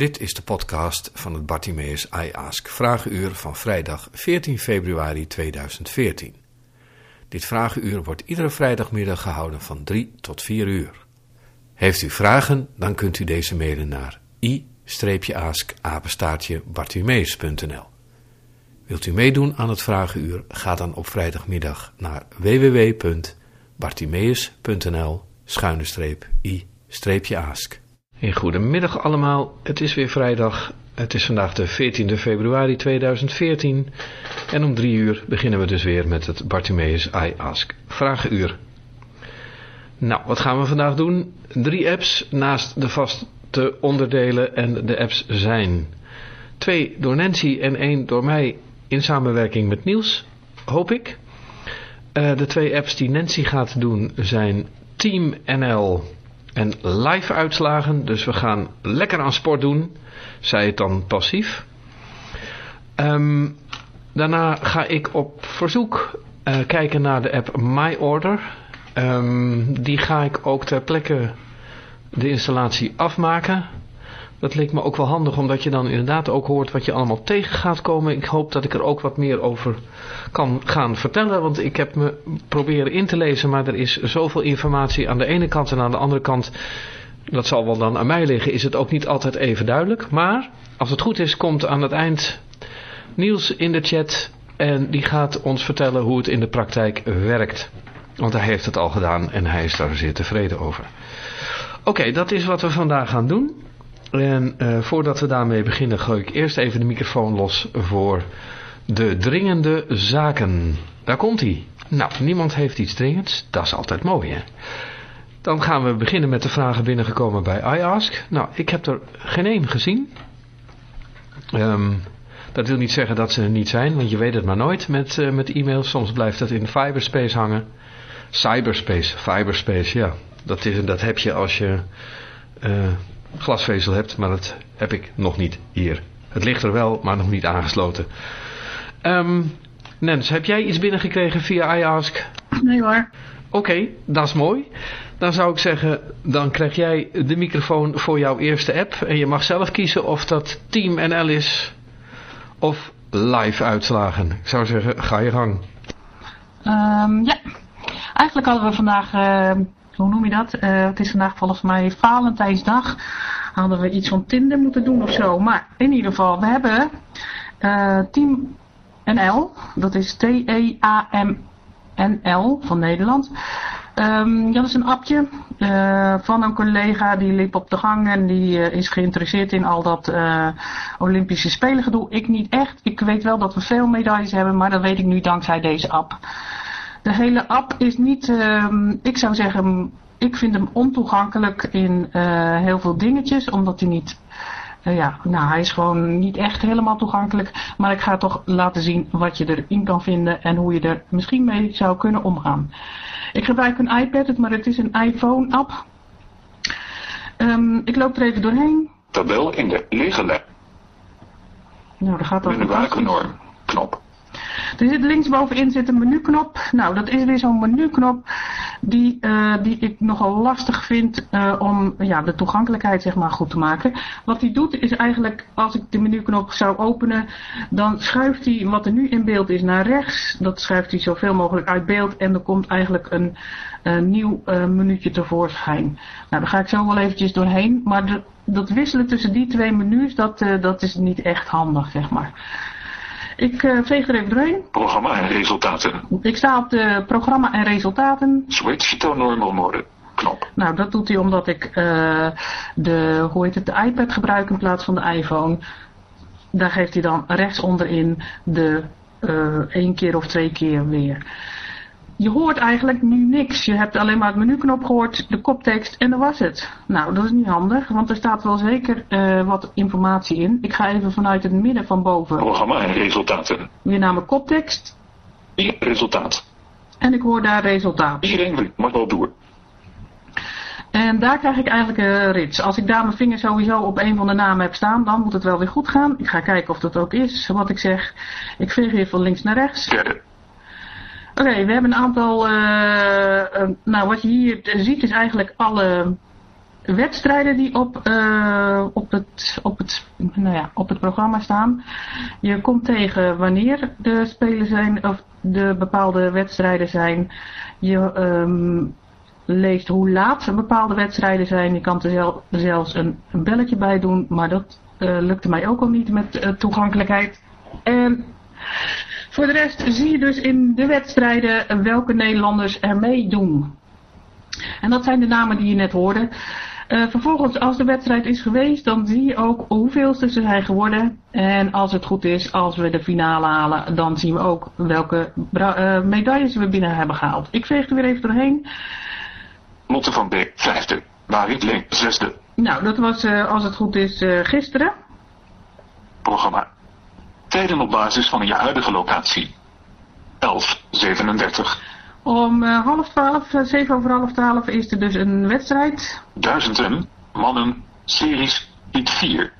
Dit is de podcast van het Bartimeus I Ask Vragenuur van vrijdag 14 februari 2014. Dit vragenuur wordt iedere vrijdagmiddag gehouden van 3 tot 4 uur. Heeft u vragen, dan kunt u deze mailen naar i-ask-bartimeus.nl Wilt u meedoen aan het vragenuur, ga dan op vrijdagmiddag naar www.bartimeus.nl goedemiddag allemaal, het is weer vrijdag. Het is vandaag de 14e februari 2014 en om drie uur beginnen we dus weer met het Bartimeus I Ask Vragenuur. Nou, wat gaan we vandaag doen? Drie apps naast de vaste onderdelen en de apps zijn twee door Nancy en één door mij in samenwerking met Niels, hoop ik. Uh, de twee apps die Nancy gaat doen zijn Team NL en live uitslagen. Dus we gaan lekker aan sport doen. Zij het dan passief. Um, daarna ga ik op verzoek uh, kijken naar de app My Order. Um, die ga ik ook ter plekke de installatie afmaken. Dat leek me ook wel handig, omdat je dan inderdaad ook hoort wat je allemaal tegen gaat komen. Ik hoop dat ik er ook wat meer over kan gaan vertellen, want ik heb me proberen in te lezen, maar er is zoveel informatie aan de ene kant en aan de andere kant. Dat zal wel dan aan mij liggen, is het ook niet altijd even duidelijk. Maar als het goed is, komt aan het eind Niels in de chat en die gaat ons vertellen hoe het in de praktijk werkt. Want hij heeft het al gedaan en hij is daar zeer tevreden over. Oké, dat is wat we vandaag gaan doen. En uh, voordat we daarmee beginnen gooi ik eerst even de microfoon los voor de dringende zaken. Daar komt hij. Nou, niemand heeft iets dringends. Dat is altijd mooi, hè? Dan gaan we beginnen met de vragen binnengekomen bij iAsk. Nou, ik heb er geen één gezien. Um, dat wil niet zeggen dat ze er niet zijn, want je weet het maar nooit met, uh, met e-mails. Soms blijft het in cyberspace hangen. Cyberspace, cyberspace, ja. Dat, is, dat heb je als je... Uh, glasvezel hebt, maar dat heb ik nog niet hier. Het ligt er wel, maar nog niet aangesloten. Um, Nens, heb jij iets binnengekregen via iAsk? Nee hoor. Oké, okay, dat is mooi. Dan zou ik zeggen, dan krijg jij de microfoon voor jouw eerste app. En je mag zelf kiezen of dat Team NL is of live uitslagen. Ik zou zeggen, ga je gang. Um, ja, eigenlijk hadden we vandaag... Uh hoe noem je dat? Uh, het is vandaag volgens mij Valentijnsdag. Hadden we iets van Tinder moeten doen of zo. Maar in ieder geval, we hebben uh, Team NL. Dat is T-E-A-M-N-L van Nederland. Um, dat is een appje uh, van een collega die liep op de gang en die is geïnteresseerd in al dat Olympische Spelen gedoe. Ik niet echt. Ik weet wel dat we veel medailles hebben, maar dat weet ik nu dankzij deze app. De hele app is niet, uh, ik zou zeggen, ik vind hem ontoegankelijk in uh, heel veel dingetjes, omdat hij niet, uh, ja, nou hij is gewoon niet echt helemaal toegankelijk. Maar ik ga toch laten zien wat je erin kan vinden en hoe je er misschien mee zou kunnen omgaan. Ik gebruik een iPad, maar het is een iPhone app. Um, ik loop er even doorheen. Tabel in de lijn. Nou, daar gaat dan een knop. Er zit linksbovenin zit een menuknop. Nou, dat is weer zo'n menuknop die, uh, die ik nogal lastig vind uh, om ja, de toegankelijkheid zeg maar, goed te maken. Wat hij doet is eigenlijk, als ik de menuknop zou openen, dan schuift hij wat er nu in beeld is naar rechts. Dat schuift hij zoveel mogelijk uit beeld en er komt eigenlijk een, nieuw uh, minuutje tevoorschijn. Nou, daar ga ik zo wel eventjes doorheen. Maar dat wisselen tussen die twee menus, dat, dat is niet echt handig, zeg maar. Ik uh, veeg er even doorheen. Programma en resultaten. Ik sta op de programma en resultaten. Switch to normal mode. Knop. Nou, dat doet hij omdat ik uh, de, hoe heet het, de iPad gebruik in plaats van de iPhone. Daar geeft hij dan rechts onderin de uh, één keer of twee keer weer je hoort eigenlijk nu niks. Je hebt alleen maar het menuknop gehoord, de koptekst en dat was het. Nou, dat is niet handig, want er staat wel zeker uh, wat informatie in. Ik ga even vanuit het midden van boven. Programma en resultaten. Weer naar mijn koptekst. Hier, resultaat. En ik hoor daar resultaat. Iedereen mag wel door. En daar krijg ik eigenlijk een rits. Als ik daar mijn vinger sowieso op een van de namen heb staan, dan moet het wel weer goed gaan. Ik ga kijken of dat ook is, wat ik zeg. Ik veeg hier van links naar rechts. Derde. Oké, we hebben een aantal, uh, uh, nou wat je hier ziet is eigenlijk alle wedstrijden die op, eh, op, het, op, het, nou ja, op het programma staan. Je komt tegen wanneer de spelen zijn of de bepaalde wedstrijden zijn. Je ehm, leest hoe laat bepaalde wedstrijden zijn. Je kan er zel- zelfs een, belletje bij doen, maar dat eh, lukte mij ook al niet met eh, toegankelijkheid. En voor de rest zie je dus in de wedstrijden welke Nederlanders er meedoen. En dat zijn de namen die je net hoorde. Eh, vervolgens, als de wedstrijd is geweest, dan zie je ook hoeveelste ze zijn geworden. En als het goed is, als we de finale halen, dan zien we ook welke eh, medailles we binnen hebben gehaald. Ik veeg er weer even doorheen. Lotte van Beek, vijfde. Marit Leen, zesde. Nou, dat was, eh, als het goed is, gisteren. Programma. Tijden op basis van je huidige locatie. 11.37. Om eh, half twaalf, eh, zeven over half twaalf, is er dus een wedstrijd. Duizenden. Mannen. Series. Iets 4.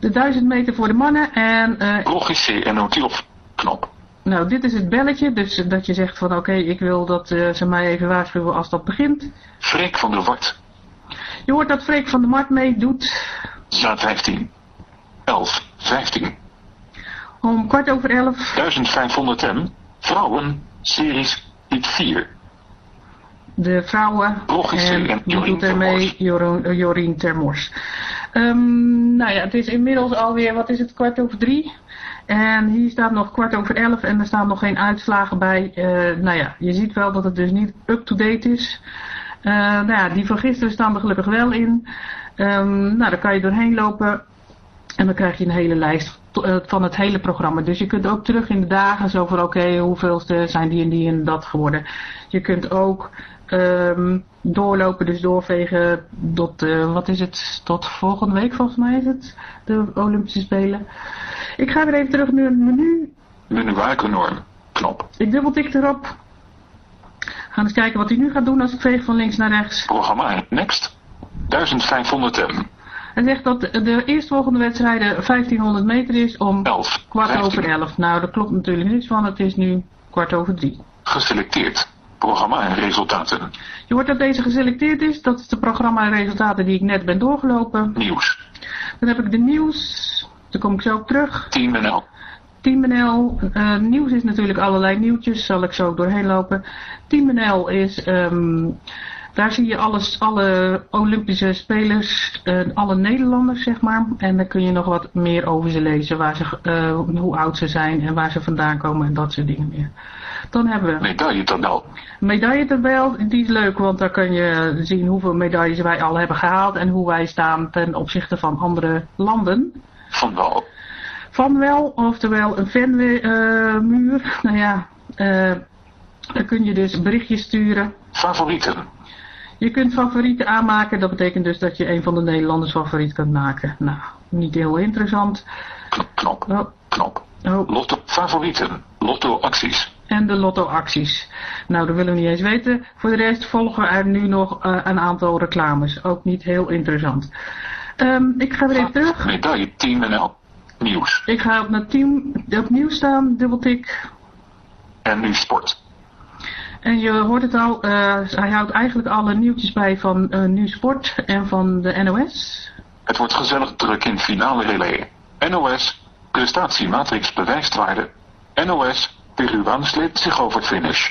De 1000 meter voor de mannen. En eh, Logis C en Otilof. Knop. nou, dit is het belletje. Dus dat je zegt van oké, ik wil dat eh, ze mij even waarschuwen als dat begint. Freek van der Wart. Je hoort dat Freek van der Mart meedoet. Zaad 15. 11. 15. Om kwart over elf. 1500 m. Vrouwen. Series. Iets 4. De vrouwen. C En Jorien doet er mee? Termors. Joro- eh, Jorien Termors. Ehm, nou ja, het is inmiddels alweer, wat is het, kwart over drie. En hier staat nog kwart over elf en er staan nog geen uitslagen bij. Eh, nou ja, je ziet wel dat het dus niet up-to-date is. Eh, nou ja, die van gisteren staan er gelukkig wel in. Ehm, nou, daar kan je doorheen lopen. En dan krijg je een hele lijst eh, van het hele programma. Dus je kunt ook terug in de dagen zo van oké, hoeveelste zijn die en die en dat geworden. Je kunt ook ehm, doorlopen, dus doorvegen tot, eh, wat is het, tot volgende week volgens mij is het, de Olympische Spelen. Ik ga weer even terug naar het menu. Menuikennorm. Knop. Ik dubbeltik erop. Gaan eens kijken wat hij nu gaat doen als ik veeg van links naar rechts. Programma. Next. 1500 m. Hij zegt dat de eerstvolgende wedstrijden 1500 meter is om 11. kwart 15. over elf. Nou, daar klopt natuurlijk niets van. Het is nu kwart over drie. Geselecteerd. Programma en resultaten. Je hoort dat deze geselecteerd is. Dat is de programma en resultaten die ik net ben doorgelopen. Nieuws. Dan heb ik de nieuws. Daar kom ik zo op terug. Team NL. Team NL. eh, nieuws is natuurlijk allerlei nieuwtjes. Zal ik zo doorheen lopen. Team NL is... ehm, daar zie je alles, alle Olympische spelers, eh, alle Nederlanders zeg maar. En daar kun je nog wat meer over ze lezen. Waar ze, eh, hoe oud ze zijn en waar ze vandaan komen en dat soort dingen meer. Dan hebben we Medailletabel. medailletabel. Die is leuk, want daar kun je zien hoeveel medailles wij al hebben gehaald. En hoe wij staan ten opzichte van andere landen. Van Wal. Van wel, oftewel een fanmuur. nou ja, eh, daar kun je dus berichtjes sturen. Favorieten. Je kunt favorieten aanmaken. Dat betekent dus dat je een van de Nederlanders favoriet kunt maken. Nou, niet heel interessant. Knop. Knop. Oh, Knop. oh. Lotto. Favorieten. Lotto acties. En de lotto-acties. Nou, dat willen we niet eens weten. Voor de rest volgen er nu nog eh, een aantal reclames. Ook niet heel interessant. Ehm, ik ga weer even terug. Medaille Team NL. Nieuws. Ik ga op naar team opnieuw staan, dubbeltik. En nu sport. En je hoort het al, eh, hij houdt eigenlijk alle nieuwtjes bij van eh Nu Sport en van de NOS. Het wordt gezellig druk in finale relay. NOS. Prestatiematrix bewijst waarde. NOS. Peruaan sleept zich over finish.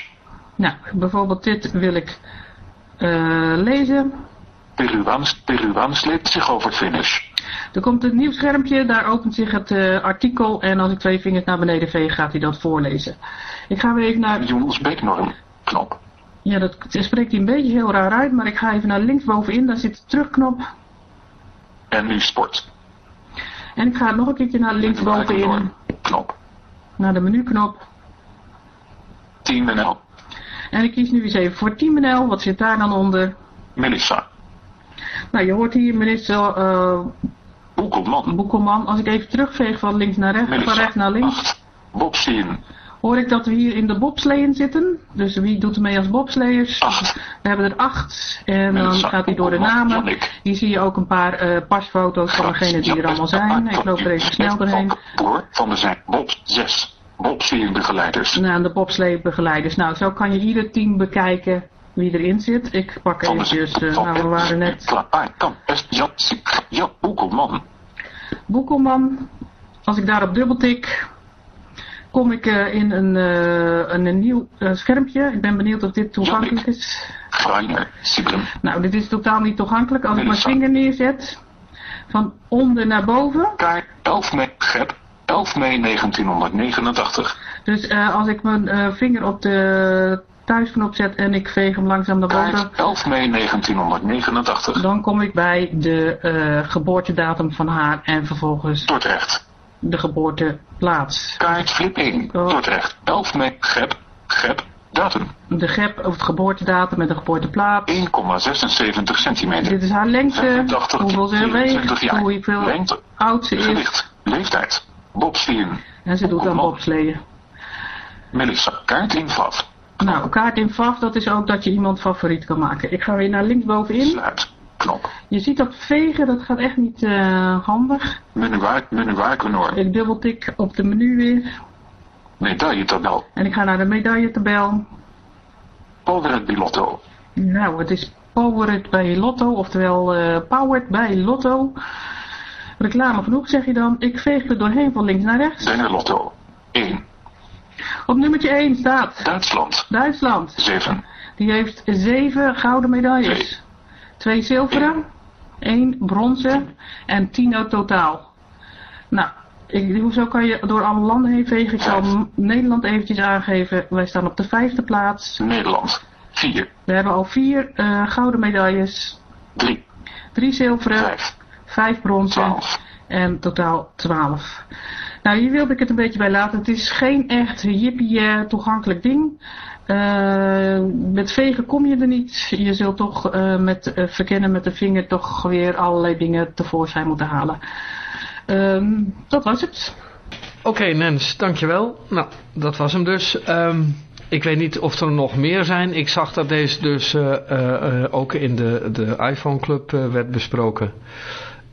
Nou, bijvoorbeeld dit wil ik eh, lezen. Peruaan, Peruaan sleept zich over finish. Er komt een nieuw schermpje, daar opent zich het artikel en als ik twee vingers naar beneden veeg gaat hij dat voorlezen. Ik ga weer even naar, Jonas Beeknorm. Knop. ja dat spreekt hij een beetje heel raar uit, maar ik ga even naar linksbovenin, daar zit de terugknop. En nu sport. En ik ga nog een keertje naar linksbovenin. Knop. naar de menuknop. Team NL. En ik kies nu eens even voor Team NL, wat zit daar dan onder? Melissa. Nou, je hoort hier minister eh Boekelman. Boekelman. Als ik even terugveeg van links naar rechts, van rechts naar links, 8. Bob Sien. Hoor ik dat we hier in de bobsleeën zitten. Dus wie doet er mee als bobsleeërs? 8. We hebben er acht. En dan gaat hij door de Boekelman, namen. Hier zie je ook een paar eh, pasfoto's van degenen die er allemaal zijn. Ik loop er even snel doorheen. Van de zijn. Bob 6. Bob Sien begeleiders. Nou, de bobsleebegeleiders. Nou, zo kan je ieder team bekijken wie erin zit. Ik pak eventjes, uh, nou we waren net... Boekelman. Boekelman. Als ik daarop dubbeltik, kom ik uh, in een, uh, een, een, nieuw uh, schermpje. Ik ben benieuwd of dit toegankelijk is. Nou, dit is totaal niet toegankelijk. Als ik mijn vinger neerzet, van onder naar boven. Kaart 11 mei, Gep, 11 mei 1989. Dus als ik mijn vinger op de thuisknop zet en ik veeg hem langzaam naar boven. Kaart 11 mei 1989. Dan kom ik bij de geboortedatum van haar en vervolgens... Dordrecht de geboorteplaats. Kaart flip 1, oh. Dordrecht, 11 mei, GEP, GEP, datum. De GEP of het geboortedatum met de geboorteplaats. 1,76 centimeter. Dit is haar lengte, 85, hoeveel ze weegt, hoeveel lengte, oud ze is. Gewicht, leeftijd, bobsleeën. En ze doet aan bobsleeën. Melissa, kaart in VAF. Nou, kaart in VAF, dat is ook dat je iemand favoriet kan maken. Ik ga weer naar linksbovenin. Sluit. Knop. Je ziet dat vegen, dat gaat echt niet uh, handig. Menu, menu enorm. Ik dubbeltik op de menu weer. Medailletabel. En ik ga naar de medailletabel. Powered bij Lotto. Nou, het is Powered bij Lotto, oftewel uh, Powered bij Lotto. Reclame genoeg zeg je dan. Ik veeg er doorheen van links naar rechts. Denner Lotto. 1. Op nummertje 1 staat... Duitsland. Duitsland. 7. Die heeft 7 gouden medailles. 2. Twee zilveren, één bronzen en tien totaal. Nou, ik, hoezo kan je door alle landen heen vegen? Ik zal Nederland eventjes aangeven. Wij staan op de vijfde plaats. Nederland, vier. We hebben al vier uh, gouden medailles. Drie. Drie zilveren. Vijf. Vijf bronzen. Twaalf. En totaal twaalf. Nou, hier wilde ik het een beetje bij laten. Het is geen echt jippie uh, toegankelijk ding. Uh, met vegen kom je er niet. Je zult toch uh, met uh, verkennen met de vinger toch weer allerlei dingen tevoorschijn moeten halen. Um, dat was het. Oké okay, Nens, dankjewel. Nou, dat was hem dus. Um, ik weet niet of er nog meer zijn. Ik zag dat deze dus ook in de, de iPhone Club werd besproken.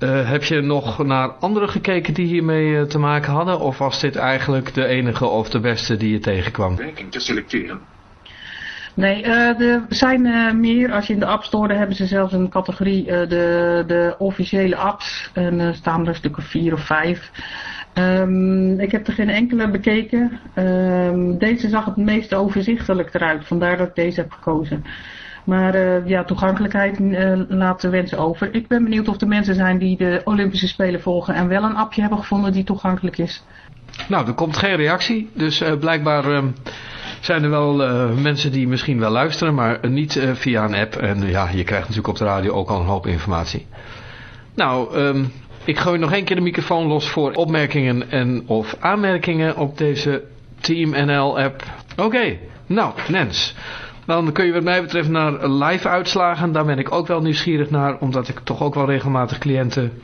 heb je nog naar anderen gekeken die hiermee te maken hadden? Of was dit eigenlijk de enige of de beste die je tegenkwam? Werking te selecteren. Nee, uh, er zijn uh, meer. Als je in de App Store, hebben ze zelfs een categorie, uh, de, de officiële apps. En er staan er een stuk of vier of vijf. Um, ik heb er geen enkele bekeken. Um, deze zag het meest overzichtelijk eruit, vandaar dat ik deze heb gekozen. Maar ja, toegankelijkheid laat de wensen over. Ik ben benieuwd of er mensen zijn die de Olympische Spelen volgen en wel een appje hebben gevonden die toegankelijk is. Nou, er komt geen reactie, dus blijkbaar ehm, zijn er wel uh, mensen die misschien wel luisteren, maar niet uh, via een app. En ja, je krijgt natuurlijk op de radio ook al een hoop informatie. Nou, um, ik gooi nog één keer de microfoon los voor opmerkingen en of aanmerkingen op deze Team NL app. Oké, nou Nens. Dan kun je wat mij betreft naar live uitslagen. Daar ben ik ook wel nieuwsgierig naar, omdat ik toch ook wel regelmatig cliënten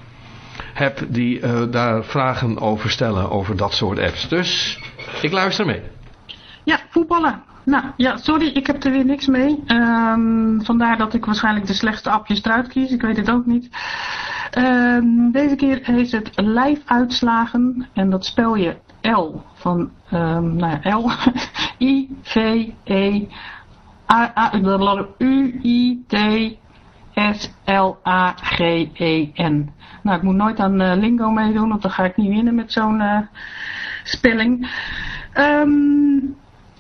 heb die daar vragen over stellen, over dat soort apps. Dus ik luister mee. Ja, voetballen. Nou, ja, sorry, ik heb er weer niks mee. Um, vandaar dat ik waarschijnlijk de slechtste appjes eruit kies. Ik weet het ook niet. Um, deze keer heet het live uitslagen. En dat spel je L van, um, nou L. I, V, E, A, A, U, I, T, S, L, A, G, E, N. Nou, ik moet nooit aan uh, lingo meedoen, want dan ga ik niet winnen met zo'n uh, spelling. Um,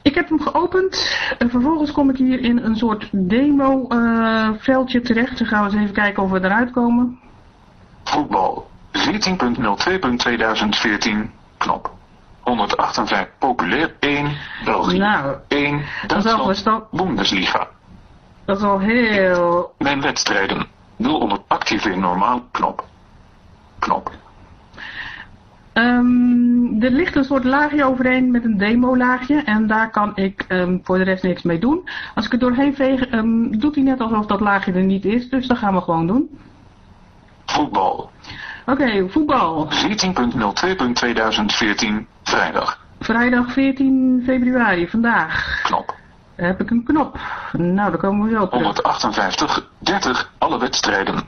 ik heb hem geopend. En vervolgens kom ik hier in een soort demo uh, veldje terecht. Dan gaan we eens even kijken of we eruit komen. Voetbal 14.02.2014 knop. 158 populair 1 België nou, 1 Duitsland Bundesliga. Dat is al heel... Mijn wedstrijden 0 onder activeer normaal knop. Knop. Um, er ligt een soort laagje overheen met een demo laagje en daar kan ik um, voor de rest niks mee doen. Als ik er doorheen veeg, um, doet hij net alsof dat laagje er niet is, dus dat gaan we gewoon doen. Voetbal. Oké, okay, voetbal. 14.02.2014, vrijdag. Vrijdag 14 februari, vandaag. Knop. Heb ik een knop. Nou, dan komen we wel terug. 158, 30, alle wedstrijden.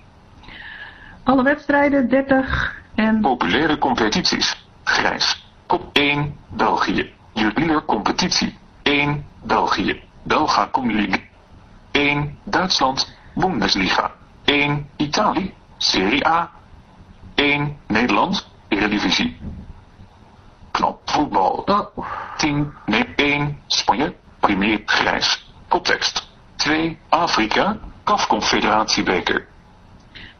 Alle wedstrijden, 30, en... Populaire competities. Grijs. Kop 1, België. Jubiler competitie. 1, België. Belga League. 1. Duitsland, Bundesliga. 1. Italië, Serie A. 1. Nederland, Eredivisie. Knop voetbal. Oh, 10. Nee, 1. Spanje, Premier grijs. Koptekst. 2. Afrika, CAF Confederatiebeker.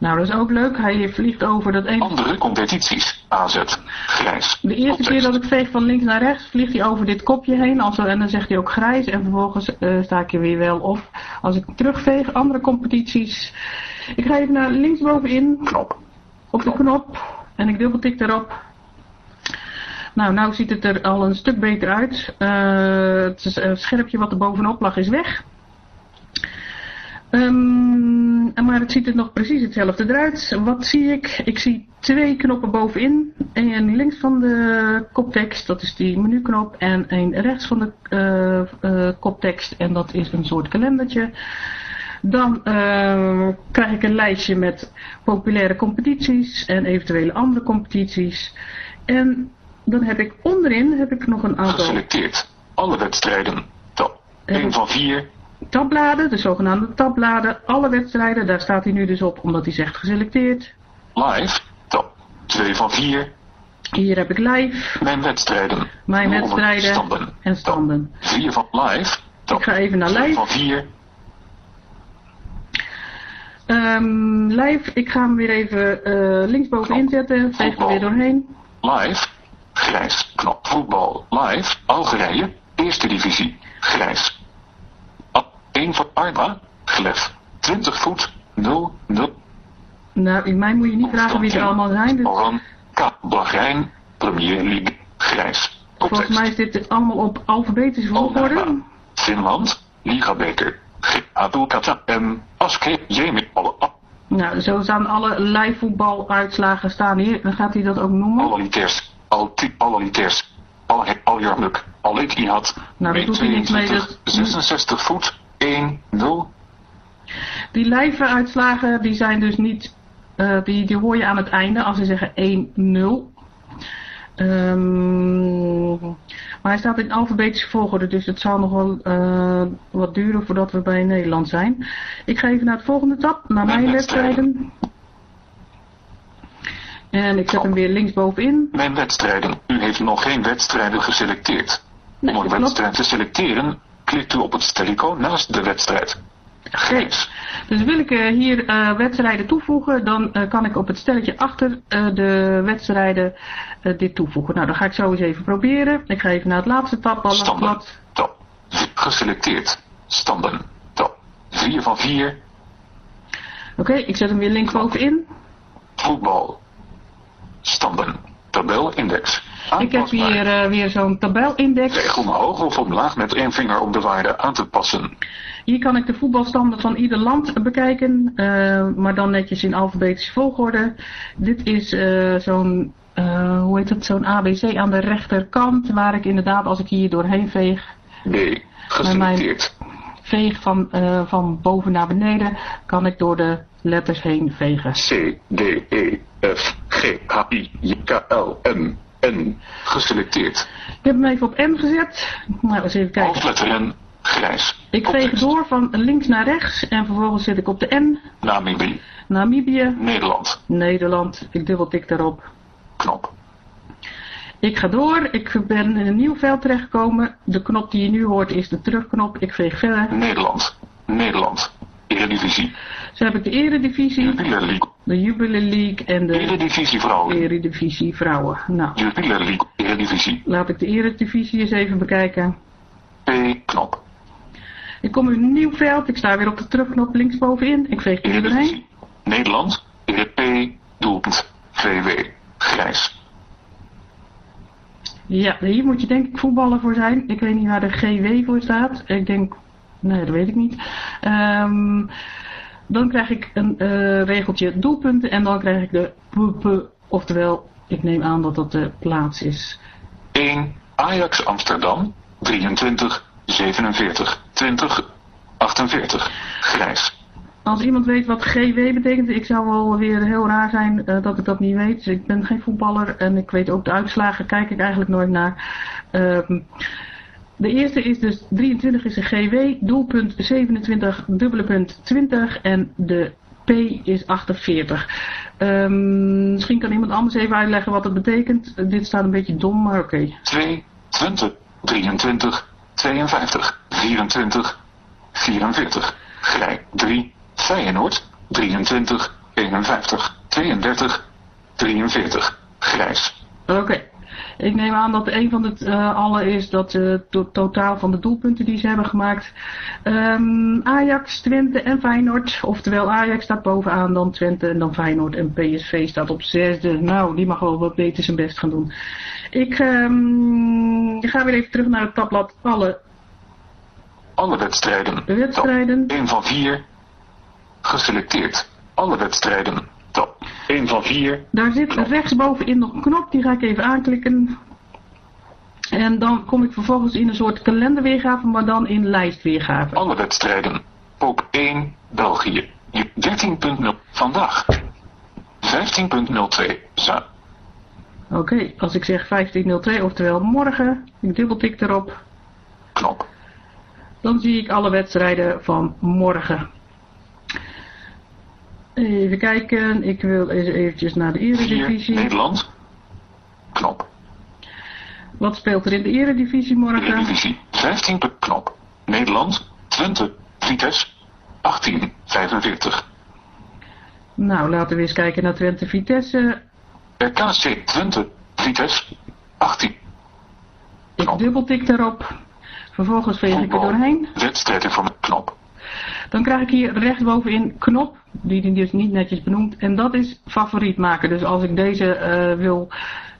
Nou dat is ook leuk. Hij vliegt over dat ene... Andere competities. AZ, grijs. De eerste keer dat ik veeg van links naar rechts, vliegt hij over dit kopje heen. Also, en dan zegt hij ook grijs. En vervolgens eh, sta ik hier weer wel. Of als ik terugveeg, andere competities. Ik ga even naar linksbovenin. Knop. op de knop en ik dubbeltik daarop. Nou, nou ziet het er al een stuk beter uit. Eh, het is- het scherpje wat er bovenop lag is weg. Ehm, maar het ziet er nog precies hetzelfde eruit. Wat zie ik? Ik zie twee knoppen bovenin. Eén links van de koptekst, dat is die menuknop. En één rechts van de eh, koptekst, en dat is een soort kalendertje. Dan eh, krijg ik een lijstje met populaire competities en eventuele andere competities. En dan heb ik onderin heb ik nog een aantal Geselecteerd. Alle wedstrijden. Tab. Heb 1 ik- van 4. Tabbladen, de zogenaamde tabbladen. Alle wedstrijden, daar staat hij nu dus op omdat hij zegt geselecteerd. Live. Tab. 2 van 4. Hier heb ik live, Mijn wedstrijden. mijn wedstrijden Standen. en standen. 4 van live. Tab. Ik ga even naar 2 live. van 4. Ehm, live, ik ga hem weer even eh linksbovenin zetten, veeg er weer doorheen. Live. Grijs. Knop. Voetbal. Live. Algerije. Eerste divisie. Grijs. 1 van Arma. Glef. 20 voet. 0. 0. Nou, in mij moet je niet vragen wie er allemaal zijn, dus Oran. K. Bahrein. Premier League. Grijs. volgens mij is dit allemaal op alfabetische volgorde. Finland. Ligabeker. Abu Qatar. En Aske. Alle. Nou, zo staan alle live voetbaluitslagen staan hier. Dan gaat hij dat ook noemen. Alle liters. Al alle liters. Al al Jarmuk. Al Etihad. Nou, daar doet hij niks mee, 22, dat- 66 voet. 1. 0. Die live uitslagen, die zijn dus niet, eh, die, die hoor je aan het einde als ze zeggen 1-0. Ehm, maar hij staat in alfabetische volgorde, dus het zal nog wel eh, wat duren voordat we bij Nederland zijn. Ik ga even naar het volgende tab, naar Mijn wedstrijden. En ik zet hem weer linksbovenin. Mijn wedstrijden. U heeft nog geen wedstrijden geselecteerd. Nee, Om een wedstrijd te selecteren, klikt u op het stellico naast de wedstrijd. Grijs. Dus wil ik eh, hier eh, wedstrijden toevoegen, dan eh, kan ik op het stelletje achter de wedstrijden dit toevoegen. Nou, dan ga ik zo eens even proberen. Ik ga even naar het laatste tab, al Standen. Tab. V- Geselecteerd. Standen. Tab. 4 van 4. Oké, ik zet hem weer linksbovenin. Voetbal. Standen. Tabelindex. Ik heb hier eh, weer zo'n tabelindex. Veeg omhoog of omlaag met één vinger om de waarde aan te passen. Hier kan ik de voetbalstanden van ieder land bekijken, eh, maar dan netjes in alfabetische volgorde. Dit is eh, zo'n, hoe heet het, zo'n ABC aan de rechterkant, waar ik inderdaad, als ik hier doorheen veeg, B. Geselecteerd. veeg van, van boven naar beneden, kan ik door de letters heen vegen. C, D, E, F, G, H, I, J, K, L, M, N. Geselecteerd. Ik heb hem even op N gezet. Nou, eens even kijken. Hoofdletter N. Grijs. Ik veeg door van links naar rechts en vervolgens zit ik op de N. Namibië. Namibië, Nederland. Nederland. Ik dubbeltik daarop. Knop. Ik ga door. Ik ben in een nieuw veld terechtgekomen. De knop die je nu hoort is de terugknop. Ik veeg verder. Nederland. Nederland. Eredivisie. Zo heb ik de Eredivisie, de Jubilee League en de Eredivisie vrouwen. Eredivisie Vrouwen. Nou, Jupiler League. Eredivisie. laat ik de Eredivisie eens even bekijken. P. Knop. Ik kom in een nieuw veld. Ik sta weer op de terugknop linksbovenin. Ik veeg er doorheen. Nederland. P. Doelpunt. VW. Grijs. Ja, hier moet je denk ik voetballer voor zijn. Ik weet niet waar de GW voor staat. Ik denk, nee, dat weet ik niet. Ehm, dan krijg ik een eh, regeltje doelpunten en dan krijg ik de PP, oftewel, ik neem aan dat dat de plaats is. 1. Ajax Amsterdam. 23. 47. 20. 48. Grijs. Als iemand weet wat GW betekent, ik zou wel weer heel raar zijn eh, dat ik dat niet weet. Dus ik ben geen voetballer en ik weet ook de uitslagen, kijk ik eigenlijk nooit naar. Ehm, De eerste is dus 23 is een GW, doelpunt 27, dubbele punt 20 en de P is 48. Um, misschien kan iemand anders even uitleggen wat het betekent. Dit staat een beetje dom, maar oké. Okay. 2, 20, 23, 52, 24, 44. Grij 3, Feyenoord 23, 51, 32, 43. Grijs. Oké. Okay. Ik neem aan dat een van de uh, alle is dat het uh, totaal van de doelpunten die ze hebben gemaakt. Um, Ajax, Twente en Feyenoord. Oftewel Ajax staat bovenaan, dan Twente en dan Feyenoord. En PSV staat op zesde. Nou, die mag wel wat beter zijn best gaan doen. Ik um, ga weer even terug naar het tabblad. Alle, alle wedstrijden. wedstrijden. 1 van 4. Geselecteerd. Alle wedstrijden. Top 1 van 4. Daar zit rechtsbovenin nog een knop, die ga ik even aanklikken. En dan kom ik vervolgens in een soort kalenderweergave, maar dan in lijstweergave. Alle wedstrijden. Ook 1, België. 13.0 vandaag. 15.02, zo. Oké, okay, als ik zeg 15.02, oftewel morgen, ik dubbeltik erop. Knop. Dan zie ik alle wedstrijden van morgen. Even kijken, ik wil eens eventjes naar de Eredivisie. Nederland. Knop. Wat speelt er in de Eredivisie morgen? Eredivisie, 15 knop. Nederland, Twente, Vitesse, 18, 45. Nou, laten we eens kijken naar Twente, Vitesse. RKC, Twente, Vitesse, 18. Knop. Ik dubbeltik daarop. Vervolgens veeg ik er doorheen. Wedstrijd voor knop. Dan krijg ik hier rechtsbovenin knop, die hij dus niet netjes benoemt. En dat is favoriet maken. Dus als ik deze uh, wil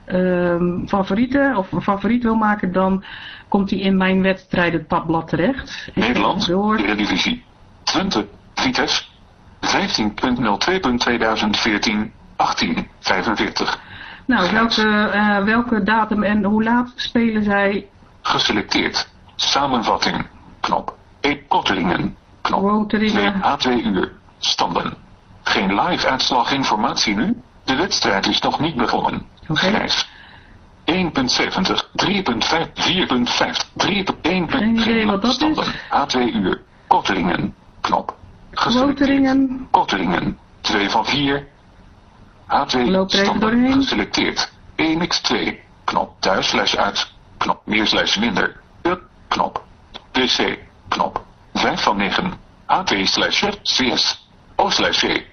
uh, favorieten of favoriet wil maken, dan komt hij in mijn wedstrijden tabblad terecht. Nederland, Eredivisie, Twente, Vitesse, 15.02.2014, 18.45. Nou, welke, uh, welke datum en hoe laat spelen zij? Geselecteerd. Samenvatting. Knop. E-Kotteringen. Knop. 2 a 2 uur. Standen. Geen live uitslag informatie nu. De wedstrijd is nog niet begonnen. Okay. Grijs. 1.70, 3.5, 4.5, 3.1. Geen idee wat dat is. A2 uur. Kotteringen. Knop. Kotteringen. Kotteringen. 2 van 4. A2 standen. Geselecteerd. 1x2. Knop. Thuis slash uit. Knop. Meer slash minder. Up. Knop. PC. Knop. 5 van 9. AT slash CS. O slash C.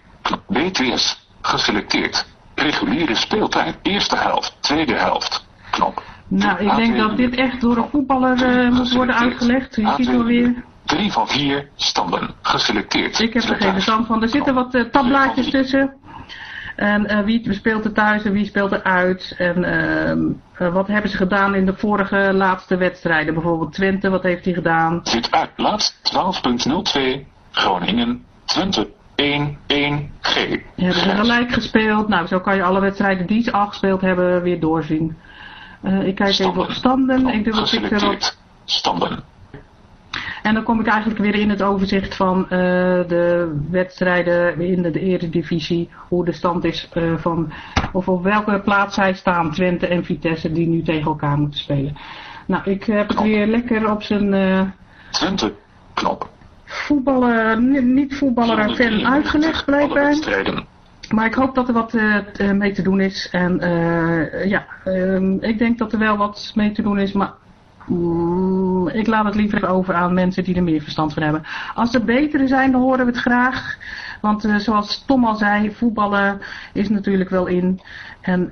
BTS. Geselecteerd. Reguliere speeltijd. Eerste helft. Tweede helft. Knop. Nou, ik denk dat dit echt door een voetballer uh, moet worden uitgelegd. Je ziet alweer... 3 van 4 standen. Geselecteerd. Ik heb er geen verstand van. Er zitten wat uh, tabblaadjes tussen. En uh, wie speelt er thuis en wie speelt er uit? En uh, wat hebben ze gedaan in de vorige laatste wedstrijden? Bijvoorbeeld Twente, wat heeft hij gedaan? Zit uit laatst 12.02 Groningen, Twente 1-1G. Hebben ze gelijk gespeeld? Nou, zo kan je alle wedstrijden die ze al gespeeld hebben weer doorzien. Uh, ik kijk standen. even op standen. Ik dubbeltik erop. Standen. En dan kom ik eigenlijk weer in het overzicht van uh, de wedstrijden in de, de eredivisie. Hoe de stand is uh, van, of op welke plaats zij staan, Twente en Vitesse, die nu tegen elkaar moeten spelen. Nou, ik heb het weer lekker op zijn... Uh, Twente, knop. Voetballer, niet voetballer en fan uitgelegd blijkbaar. Maar ik hoop dat er wat uh, mee te doen is. En uh, ja, uh, ik denk dat er wel wat mee te doen is. Maar mm, ik laat het liever over aan mensen die er meer verstand van hebben. Als er betere zijn, dan horen we het graag. Want zoals Tom al zei, voetballen is natuurlijk wel in. En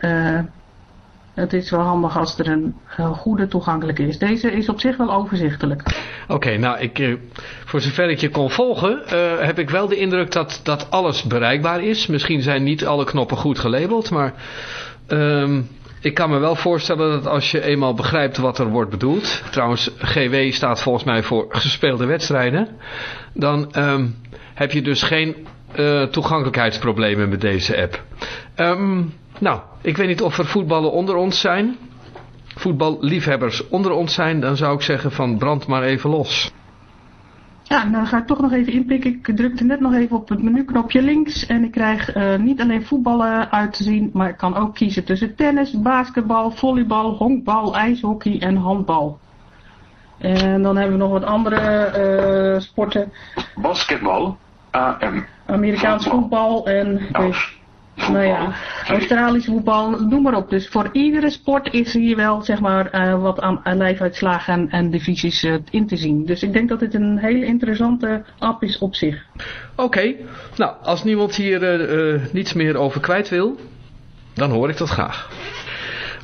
het is wel handig als er een uh, goede toegankelijke is. Deze is op zich wel overzichtelijk. Oké, nou, ik, voor zover ik je kon volgen, heb ik wel de indruk dat, dat alles bereikbaar is. Misschien zijn niet alle knoppen goed gelabeld, maar um, ik kan me wel voorstellen dat als je eenmaal begrijpt wat er wordt bedoeld. Trouwens, GW staat volgens mij voor gespeelde wedstrijden. Dan um, heb je dus geen toegankelijkheidsproblemen met deze app. Um, nou, ik weet niet of er voetballen onder ons zijn. Voetballiefhebbers onder ons zijn. Dan zou ik zeggen van brand maar even los. Ja, dan ga ik toch nog even inpikken. Ik drukte net nog even op het menuknopje links. En ik krijg uh, niet alleen voetballen uit te zien. Maar ik kan ook kiezen tussen tennis, basketbal, volleybal, honkbal, ijshockey en handbal. En dan hebben we nog wat andere sporten. Basketbal, AM. Amerikaans voetbal en nou ja, Australisch voetbal, noem maar op. Dus voor iedere sport is hier wel zeg maar uh, wat aan, aan lijfuitslagen en, en divisies uh, in te zien. Dus ik denk dat dit een hele interessante app is op zich. Oké, nou als niemand hier uh, niets meer over kwijt wil, dan hoor ik dat graag.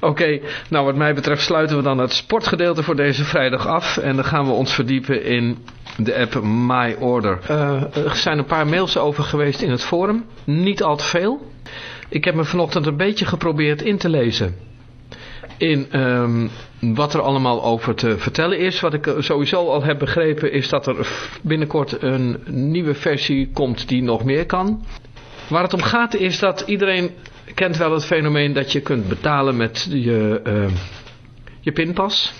Oké, nou wat mij betreft sluiten we dan het sportgedeelte voor deze vrijdag af. En dan gaan we ons verdiepen in de app My Order. Uh, er zijn een paar mails over geweest in het forum. Niet al te veel. Ik heb me vanochtend een beetje geprobeerd in te lezen. In um, wat er allemaal over te vertellen is. Wat ik sowieso al heb begrepen is dat er binnenkort een nieuwe versie komt die nog meer kan. Waar het om gaat is dat iedereen kent wel het fenomeen dat je kunt betalen met je, uh, je pinpas.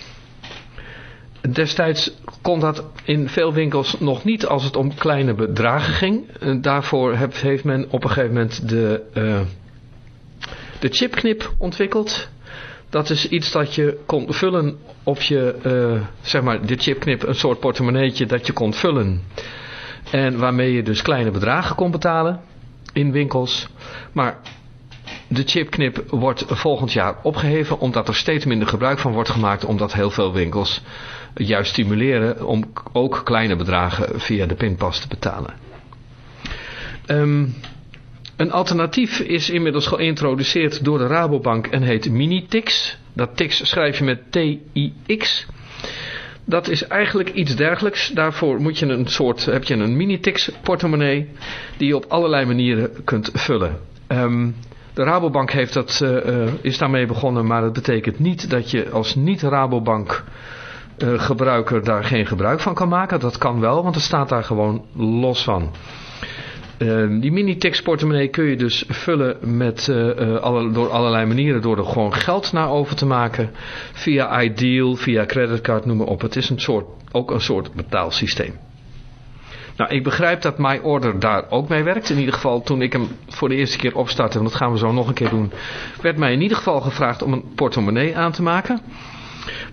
Destijds kon dat in veel winkels nog niet als het om kleine bedragen ging. Daarvoor heeft men op een gegeven moment de, uh, de chipknip ontwikkeld. Dat is iets dat je kon vullen op je, uh, zeg maar, de chipknip, een soort portemonneetje dat je kon vullen. En waarmee je dus kleine bedragen kon betalen in winkels. Maar de chipknip wordt volgend jaar opgeheven omdat er steeds minder gebruik van wordt gemaakt omdat heel veel winkels juist stimuleren om ook kleine bedragen via de pinpas te betalen. Um, een alternatief is inmiddels geïntroduceerd door de Rabobank en heet Minitix. Dat Tix schrijf je met T-I-X. Dat is eigenlijk iets dergelijks. Daarvoor moet je een soort, heb je een Minitix portemonnee die je op allerlei manieren kunt vullen. Um, de Rabobank heeft dat, uh, is daarmee begonnen, maar dat betekent niet dat je als niet-Rabobank uh, gebruiker daar geen gebruik van kan maken. Dat kan wel, want het staat daar gewoon los van. Uh, die mini-text portemonnee kun je dus vullen met, uh, alle, door allerlei manieren. Door er gewoon geld naar over te maken. Via Ideal, via creditcard, noem maar op. Het is een soort, ook een soort betaalsysteem. Nou, ik begrijp dat MyOrder daar ook mee werkt. In ieder geval toen ik hem voor de eerste keer opstartte, en dat gaan we zo nog een keer doen, werd mij in ieder geval gevraagd om een portemonnee aan te maken.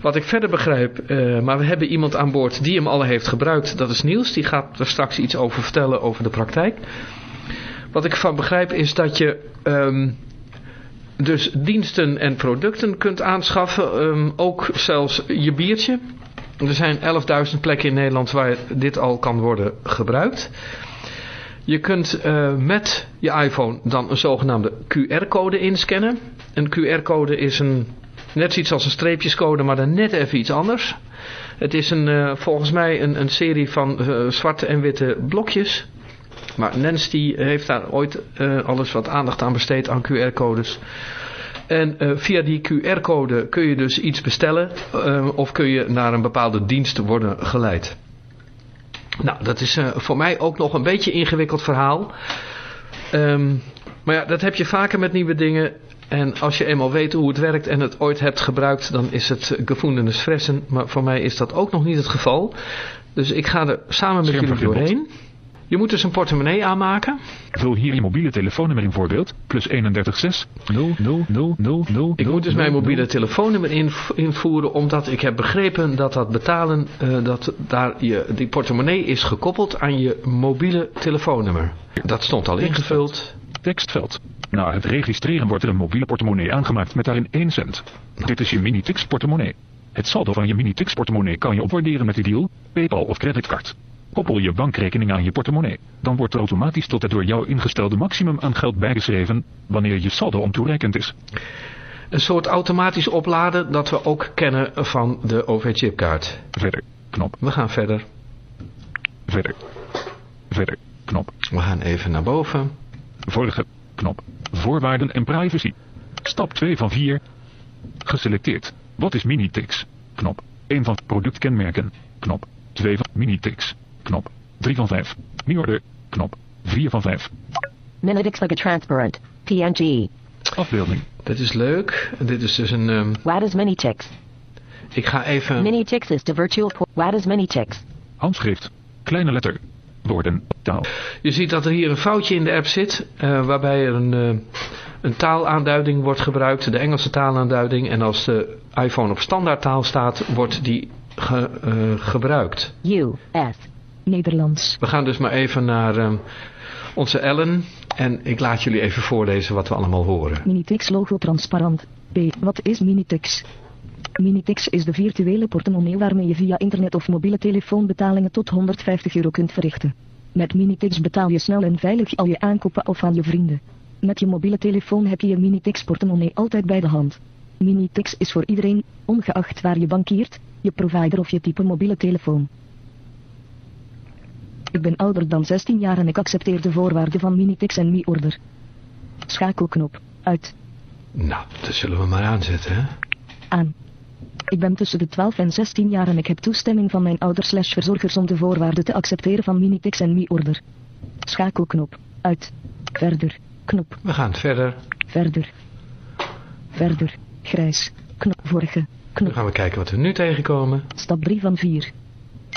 Wat ik verder begrijp, uh, maar we hebben iemand aan boord die hem al heeft gebruikt. Dat is Niels, die gaat er straks iets over vertellen over de praktijk. Wat ik van begrijp is dat je um, dus diensten en producten kunt aanschaffen. Um, ook zelfs je biertje. Er zijn 11.000 plekken in Nederland waar dit al kan worden gebruikt. Je kunt uh, met je iPhone dan een zogenaamde QR-code inscannen. Een QR-code is een Net zoiets als een streepjescode, maar dan net even iets anders. Het is een, uh, volgens mij een, een serie van uh, zwarte en witte blokjes. Maar Nens die heeft daar ooit uh, alles wat aandacht aan besteed aan QR-codes. En via die QR-code kun je dus iets bestellen of kun je naar een bepaalde dienst worden geleid. Nou, dat is voor mij ook nog een beetje ingewikkeld verhaal. Um, maar ja, dat heb je vaker met nieuwe dingen. En als je eenmaal weet hoe het werkt en het ooit hebt gebruikt, dan is het gevoelens fressen. Maar voor mij is dat ook nog niet het geval. Dus ik ga er samen met jullie doorheen. Je moet dus een portemonnee aanmaken. Vul hier je mobiele telefoonnummer in voorbeeld. Plus 316 00000. Ik moet dus mijn mobiele telefoonnummer invoeren. Omdat ik heb begrepen dat dat betalen, uh, dat daar je, die portemonnee is gekoppeld aan je mobiele telefoonnummer. Dat stond al ingevuld. Tekstveld. Na het registreren wordt er een mobiele portemonnee aangemaakt met daarin 1 cent. Dit is je Minitix portemonnee. Het saldo van je Minitix portemonnee kan je opwaarderen met Ideal, Paypal of creditcard. Koppel je bankrekening aan je portemonnee. Dan wordt er automatisch tot het door jou ingestelde maximum aan geld bijgeschreven, wanneer je saldo ontoereikend is. Een soort automatisch opladen dat we ook kennen van de OV-chipkaart. Verder, knop. We gaan verder. Verder. Verder, knop. We gaan even naar boven. Vorige, knop. Voorwaarden en privacy. Stap 2 van 4. Geselecteerd. Wat is Minitix? Knop. 1 van productkenmerken. Knop. 2 van Minitix. Knop. 3 van 5. Order. Knop. 4 van 5. Minitix like a transparent. PNG. Afbeelding. Dit is leuk. Dit is dus een... Um... What is Minitix? Ik ga even... Minitix is de virtual... What is Minitix? Handschrift. Kleine letter woorden, taal. Je ziet dat er hier een foutje in de app zit, uh, waarbij er een, uh, een taalaanduiding wordt gebruikt, de Engelse taalaanduiding. En als de iPhone op standaardtaal staat, wordt die ge, uh, gebruikt. US. Nederlands. We gaan dus maar even naar um, onze Ellen. En ik laat jullie even voorlezen wat we allemaal horen. Minitex logo transparant. B. Wat is Minitex? Minitex is de virtuele portemonnee waarmee je via internet of mobiele telefoon betalingen tot 150 euro kunt verrichten. Met Minitex betaal je snel en veilig al je aankopen of aan je vrienden. Met je mobiele telefoon heb je je Minitex portemonnee altijd bij de hand. Minitex is voor iedereen, ongeacht waar je bankiert, je provider of je type mobiele telefoon. Ik ben ouder dan 16 jaar en ik accepteer de voorwaarden van Minitex en Mi-order. Schakelknop. Uit. Nou, dat zullen we maar aanzetten, hè? Aan. Ik ben tussen de 12 en 16 jaar en ik heb toestemming van mijn ouders slash verzorgers om de voorwaarden te accepteren van Minitex en Mi-order. Schakelknop. Uit. Verder. Knop. We gaan verder. Verder. Verder. Grijs. Knop. Vorige. Knop. Dan gaan we kijken wat we nu tegenkomen. Stap 3 van 4.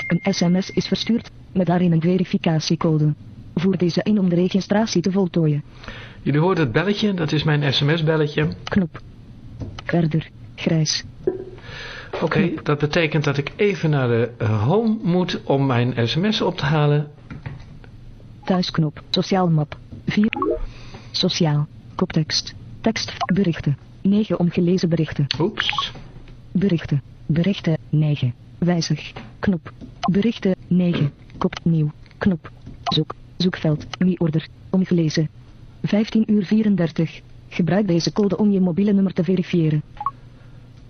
Een sms is verstuurd, met daarin een verificatiecode. Voer deze in om de registratie te voltooien. Jullie hoort het belletje, dat is mijn sms-belletje. Knop. Verder. Grijs. Oké, okay, dat betekent dat ik even naar de uh, home moet om mijn sms op te halen. Thuisknop. Sociaal map. 4. Sociaal. Koptekst. Tekst. Berichten. 9 ongelezen berichten. Oeps. Berichten. Berichten. 9. Wijzig. Knop. Berichten. 9. Kop. Nieuw. Knop. Zoek. Zoekveld. Mi-order. Ongelezen. 15 uur 34. Gebruik deze code om je mobiele nummer te verifiëren.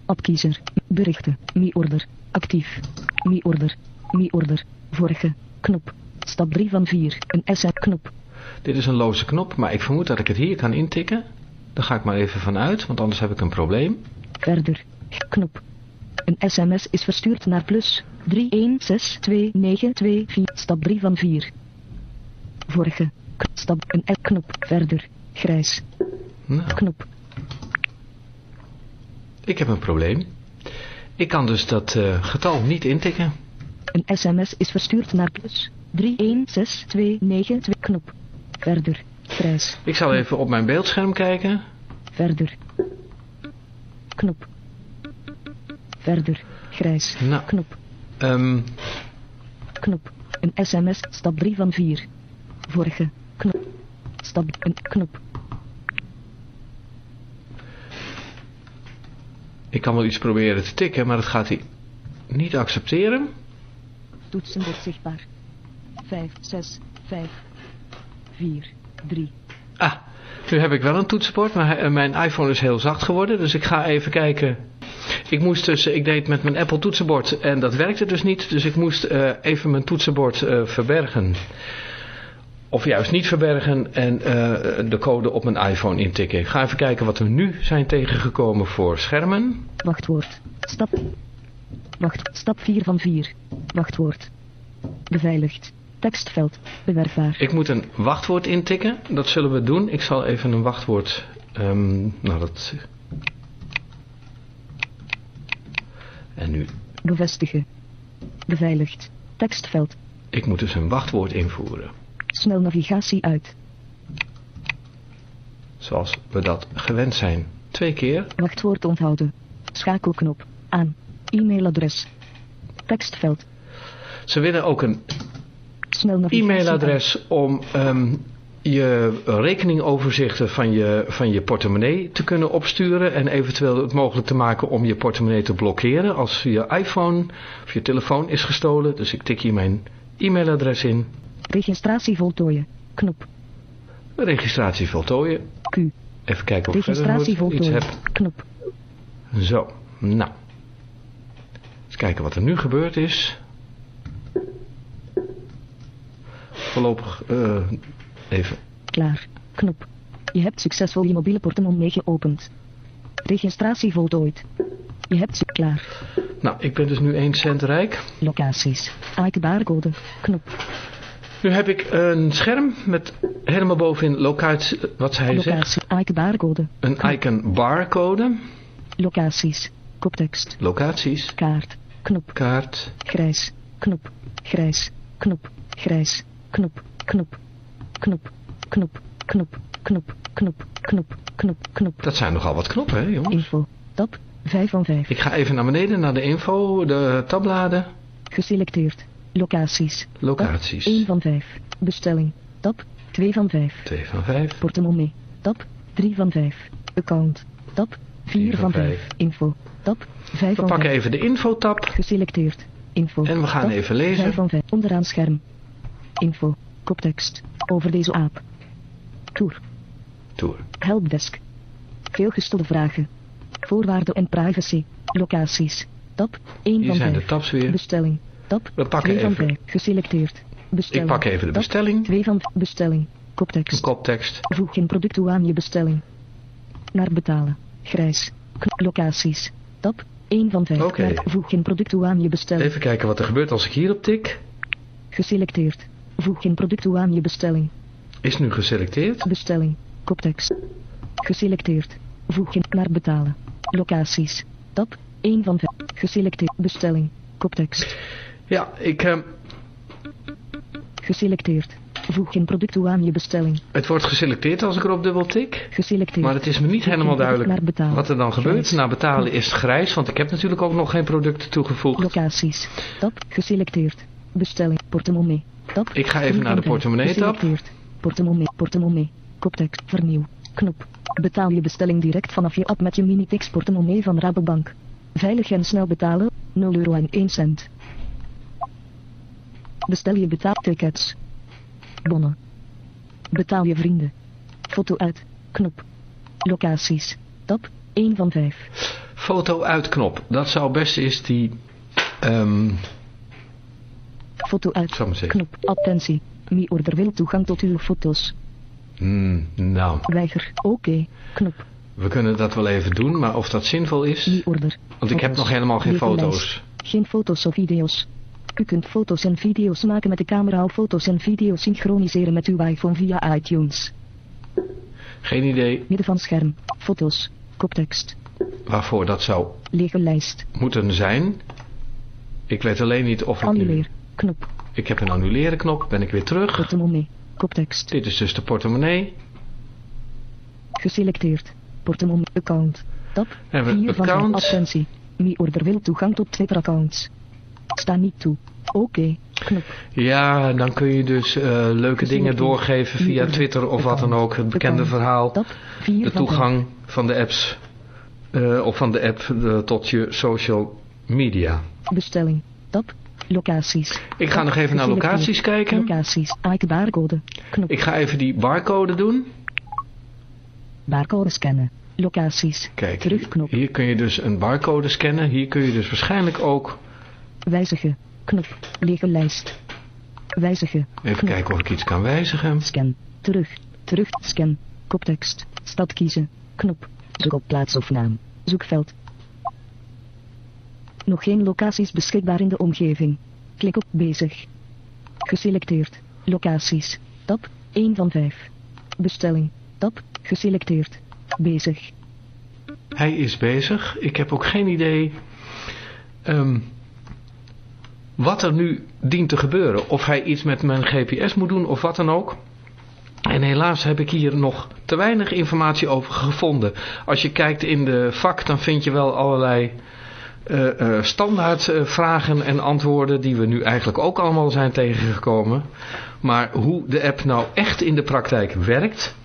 Opkiezer. Berichten. Mi-order. Actief. Mi-order. Mi-order. Vorige. Knop. Stap 3 van 4. Een SM-knop. Dit is een loze knop, maar ik vermoed dat ik het hier kan intikken. Daar ga ik maar even van uit, want anders heb ik een probleem. Verder. Knop. Een sms is verstuurd naar plus 31629224. Stap 3 van 4. Vorige. Stap een knop. Verder. Grijs. Nou. Knop. Ik heb een probleem. Ik kan dus dat uh, getal niet intikken. Een sms is verstuurd naar plus 316292. Knop. Verder. Grijs. Ik zal even op mijn beeldscherm kijken. Verder. Knop. Verder. Grijs. Nou. Knop. Um... Knop. Een sms. Stap 3 van 4. Vorige. Knop. Stap. Een knop. Ik kan wel iets proberen te tikken, maar dat gaat hij niet accepteren. Toetsenbord zichtbaar. 5, 6, 5, 4, 3. Ah, nu heb ik wel een toetsenbord, maar mijn iPhone is heel zacht geworden. Dus ik ga even kijken. Ik moest dus, ik deed met mijn Apple toetsenbord en dat werkte dus niet. Dus ik moest uh, even mijn toetsenbord uh, verbergen. Of juist niet verbergen en uh, de code op mijn iPhone intikken. Ik ga even kijken wat we nu zijn tegengekomen voor schermen. Wachtwoord. Stap. Wacht. Stap 4 van 4. Wachtwoord. Beveiligd. Tekstveld. Bewerkbaar. Ik moet een wachtwoord intikken. Dat zullen we doen. Ik zal even een wachtwoord... Um, nou, dat... En nu... Bevestigen. Beveiligd. Tekstveld. Ik moet dus een wachtwoord invoeren. Snel navigatie uit. Zoals we dat gewend zijn. Twee keer. Wachtwoord onthouden. Schakelknop. Aan. E-mailadres. Tekstveld. Ze willen ook een e-mailadres om um, je rekeningoverzichten van je, van je portemonnee te kunnen opsturen en eventueel het mogelijk te maken om je portemonnee te blokkeren als je iPhone of je telefoon is gestolen. Dus ik tik hier mijn e-mailadres in. Registratie voltooien. Knop. Registratie voltooien. Q. Even kijken of ik Registratie verder iets heb. Knop. Zo, nou. Eens kijken wat er nu gebeurd is. Voorlopig uh, even. Klaar. Knop. Je hebt succesvol je mobiele portemonnee geopend. Registratie voltooid. Je hebt ze klaar. Nou, ik ben dus nu 1 cent rijk. Locaties. Ike barcode. Knop. Nu heb ik een scherm met helemaal bovenin locatie, wat zij Locatie. zegt. Icon barcode. Een icon barcode. Locaties. Koptekst. Locaties. Kaart. Knop. Kaart. Grijs. Knop. Grijs. Knop. Grijs. Knop. Knop. Knop. Knop. Knop. Knop. Knop. Knop. Knop. Knop. Dat zijn nogal wat knoppen, hè jongens? Info. Tab. 5 van 5. Ik ga even naar beneden, naar de info, de tabbladen. Geselecteerd. Locaties. Locaties. 1 van 5. Bestelling. Tab 2 van 5. 2 van 5. Portemonnee. Tab 3 van 5. Account. Tab 4 van 5. Info. Tab 5 We van pakken 5. even de info-tab. Geselecteerd. Info. En we gaan Tab even lezen. 5 van 5. Onderaan scherm. Info. Koptekst. Over deze aap. Tour. Tour. Helpdesk. Veel gestelde vragen. Voorwaarden en privacy. Locaties. Tab 1 Hier van zijn 5. de tabs weer. Bestelling. Tab We pakken 2 van even- 5. Geselecteerd. Bestelling. Ik pak even de Tab bestelling. 2 van bestelling. Een Koptekst. koptekst. Voeg geen product toe aan je bestelling. Naar betalen. Grijs. Locaties. Tab 1 van 5. Oké. Naar voeg geen product toe aan je bestelling. Even kijken wat er gebeurt als ik hierop tik. Geselecteerd. Voeg geen product toe aan je bestelling. Is nu geselecteerd. Bestelling. Koptekst. Geselecteerd. Voeg geen naar betalen. Locaties. Tab 1 van 5. Geselecteerd. Bestelling. Koptekst. Ja, ik, eh, Geselecteerd. Voeg geen product toe aan je bestelling. het wordt geselecteerd als ik erop dubbel tik. Geselecteerd. Maar het is me niet helemaal duidelijk wat er dan gebeurt. Na betalen is het grijs, want ik heb natuurlijk ook nog geen producten toegevoegd. Locaties. Tab. Geselecteerd. Bestelling. Portemonnee. Tab. Ik ga even naar de van vijf. portemonnee-tab. Geselecteerd. Portemonnee. Portemonnee. Koptekst. Vernieuw. Knop. Betaal je bestelling direct vanaf je app met je Minitex portemonnee van Rabobank. Veilig en snel betalen. 0 euro en 1 cent. Bestel je betaaltickets. Bonnen. Betaal je vrienden. Foto uit. Knop. Locaties. Tab. 1 van 5. Foto uitknop. Dat zou best is die... ehm, Foto uit. Knop. Attentie. Mi-order wil toegang tot uw foto's. Hmm, nou, Weiger. Oké. Knop. we kunnen dat wel even doen, maar of dat zinvol is... Mi-order. Want ik heb nog helemaal geen foto's. Geen foto's of video's. U kunt foto's en video's maken met de camera of foto's en video's synchroniseren met uw iPhone via iTunes. Geen idee Midden van scherm. Foto's. Koptekst. waarvoor dat zou Lege lijst. moeten zijn. Ik weet alleen niet of ik nu... Annuleer. Knop. Ik heb een annuleren knop, ben ik weer terug. Portemonnee. Koptekst. Dit is dus de portemonnee. Geselecteerd. Portemonnee. Account. Tab. Hebben we 4 van vijf. account. Attentie. Mi-order wil toegang tot Twitter accounts. Sta niet toe. Oké. Knop. Ja, dan kun je dus eh, leuke dingen doorgeven via Twitter of wat dan ook. Het bekende verhaal. Tab. 4 De toegang van de apps. eh, of van de app eh, tot je social media. Bestelling. Tab. Locaties. Ik ga nog even naar locaties kijken. Locaties. Barcode. Knop. Ik ga even die barcode doen. Barcode scannen. Locaties. Kijk, Terugknop. hier kun je dus een barcode scannen. Hier kun je dus waarschijnlijk ook... Wijzigen. Knop. Lege lijst. Wijzigen. Even Knop. kijken of ik iets kan wijzigen. Scan. Terug. Terug. Scan. Koptekst. Stad kiezen. Knop. Zoek op plaats of naam. Zoekveld. Nog geen locaties beschikbaar in de omgeving. Klik op bezig. Geselecteerd. Locaties. Tab 1 van 5. Bestelling. Tab. Geselecteerd. Bezig. Hij is bezig. Ik heb ook geen idee ehm, wat er nu dient te gebeuren. Of hij iets met mijn GPS moet doen of wat dan ook. En helaas heb ik hier nog te weinig informatie over gevonden. Als je kijkt in de vak, dan vind je wel allerlei eh, standaard eh, vragen en antwoorden die we nu eigenlijk ook allemaal zijn tegengekomen. Maar hoe de app nou echt in de praktijk werkt,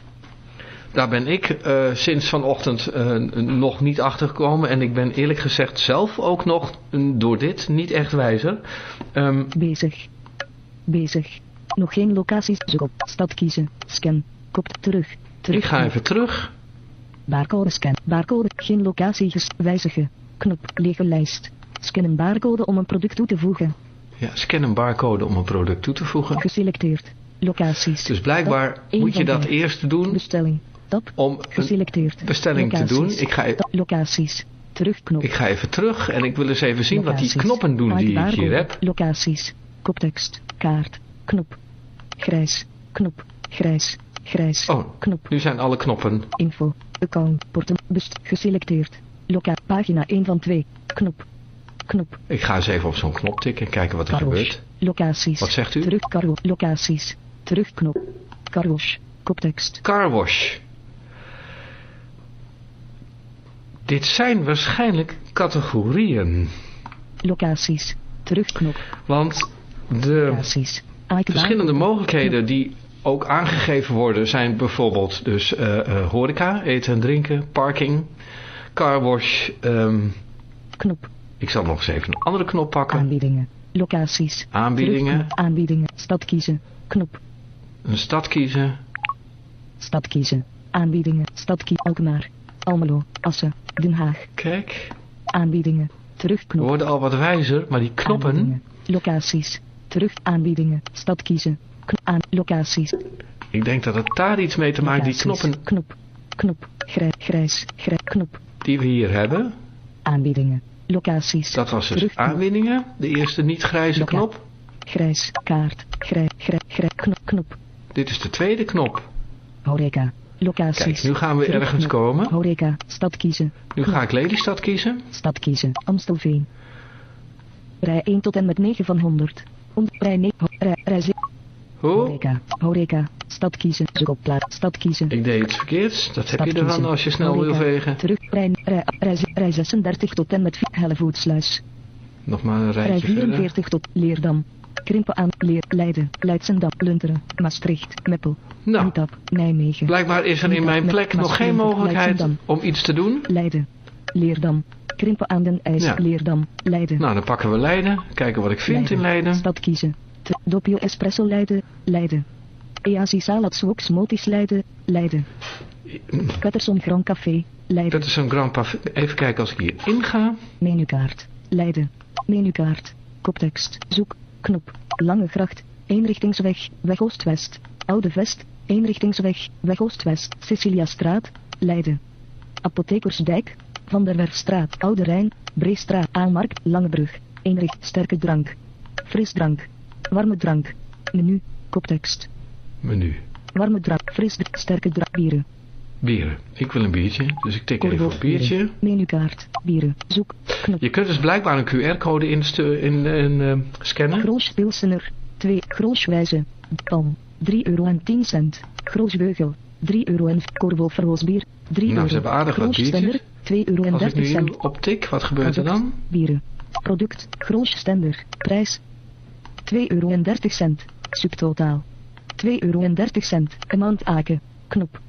daar ben ik eh, sinds vanochtend eh, nog niet achter gekomen. En ik ben eerlijk gezegd zelf ook nog door dit niet echt wijzer. Ehm, Bezig. Bezig. Nog geen locaties. Zoek op. Stad kiezen. Scan. Kop terug. Terug. ik ga even terug. Barcode scan. Barcode. Geen locatie wijzigen. Knop. Lege lijst. Scan een barcode om een product toe te voegen. Ja, scan een barcode om een product toe te voegen. Geselecteerd. Locaties. Dus blijkbaar moet je dat eerst doen Bestelling. Tab. om een Geselecteerd. bestelling te doen. Ik ga, e- locaties. Terugknop. ik ga even terug en ik wil eens even zien wat die knoppen doen die ik hier heb. Locaties. Koptekst. Kaart. Knop. Grijs. Knop. Grijs. Grijs. Oh, Knop. nu zijn alle knoppen. Info. Account. Portem. Best. Geselecteerd. Pagina 1 van 2. Knop. Knop. Ik ga eens even op zo'n knop tikken en kijken wat er gebeurt. Locaties. Wat zegt u? Terug. Carwo. Locaties. Terugknop. Carwash. Koptekst. Carwash. Dit zijn waarschijnlijk categorieën. Locaties. Terugknop. Want de Locaties. verschillende mogelijkheden die ook aangegeven worden zijn bijvoorbeeld dus uh, uh, horeca, eten en drinken, parking, carwash. Um, knop. Ik zal nog eens even een andere knop pakken. Aanbiedingen. Locaties. Aanbiedingen. Aanbiedingen. Stad kiezen. Knop. Een stad kiezen. Stad kiezen. Aanbiedingen. Stad kiezen. Alkmaar. Almelo. Assen. Den Haag. Kijk. Aanbiedingen. Terugknop. We worden al wat wijzer, maar die knoppen... Aanbiedingen. Locaties. Terug. Aanbiedingen. Stad kiezen. Aan. Locaties. Ik denk dat het daar iets mee te maken die knoppen... Knop. Knop. Grijs. Grijs. Grijs. Knop. Die we hier hebben. Aanbiedingen. Locaties. Dat was dus Terugknop. aanbiedingen. De eerste niet grijze Loca knop. Grijs. Kaart. Grijs. Grijs. Grijs. Knop. Knop. Dit is de tweede knop. Horeca. Locaties. Kijk, nu gaan we ergens komen. Horeca. Stad kiezen. Nu ga ik Lelystad kiezen. Stad kiezen. Amstelveen. Rij 1 tot en met 9 van 100. Om, rij 9. Rij, rij Hoe? Horeca. Horeca. Stad kiezen. Zoek op plaats. Stad kiezen. Ik deed iets verkeerds. Dat heb je ervan kiezen. als je snel Horeca. wil vegen. Terug. Rij, rij, rij, rij 36 tot en met Hellevoetsluis. Nog maar een rijtje Rij 44 verder. tot Leerdam. Krimpen aan Leer, Leiden, Leidsendam, Lunteren, Maastricht, Meppel, Nou, Nijmegen, blijkbaar is er in mijn plek nog geen mogelijkheid om iets te doen. Leiden, Leerdam, Krimpen aan den IJs, Ja. Leerdam, Leiden, Nou, dan pakken we Leiden. Kijken wat ik vind in Leiden. Stad kiezen. Doppio Espresso Leiden, Leiden. Easi Salad Swoks Motis Leiden, Leiden. Patterson Grand Café, Leiden. Dat is een Grand Parfait. Even kijken als ik hier inga. Menukaart. Leiden. Menukaart. Koptekst. Zoek. Knop. Lange gracht. Eenrichtingsweg. Weg Oost-West. Oude Vest. Eenrichtingsweg. Weg Oost-West. Ceciliastraat. Leiden. Apothekersdijk. Van der Werfstraat. Oude Rijn. Breestraat. Aalmarkt. Langebrug. Eenricht. Sterke drank. Frisdrank. Warme drank. Menu. Koptekst. Menu. Warme drank. Frisdrank. Sterke drank. Bieren. Bieren. Ik wil een biertje. Dus ik tik even op biertje. Menukaart. Bieren. Zoek. Knop. Je kunt dus blijkbaar een QR-code in, in, in eh, scannen. Groos Pilsener, 2 Grooswijze, Pan, 3 euro en 10 cent. Groosbeugel, 3 euro en Corvo Verhoosbier, 3 Nou, euro. ze hebben aardig wat biertjes. 2 euro en Als ik 30 nu cent. op tik, wat gebeurt er dan? Bieren. Product, Groosstender, prijs, 2 euro en 30 cent. Subtotaal, 2 euro en 30 cent. Aken, knop.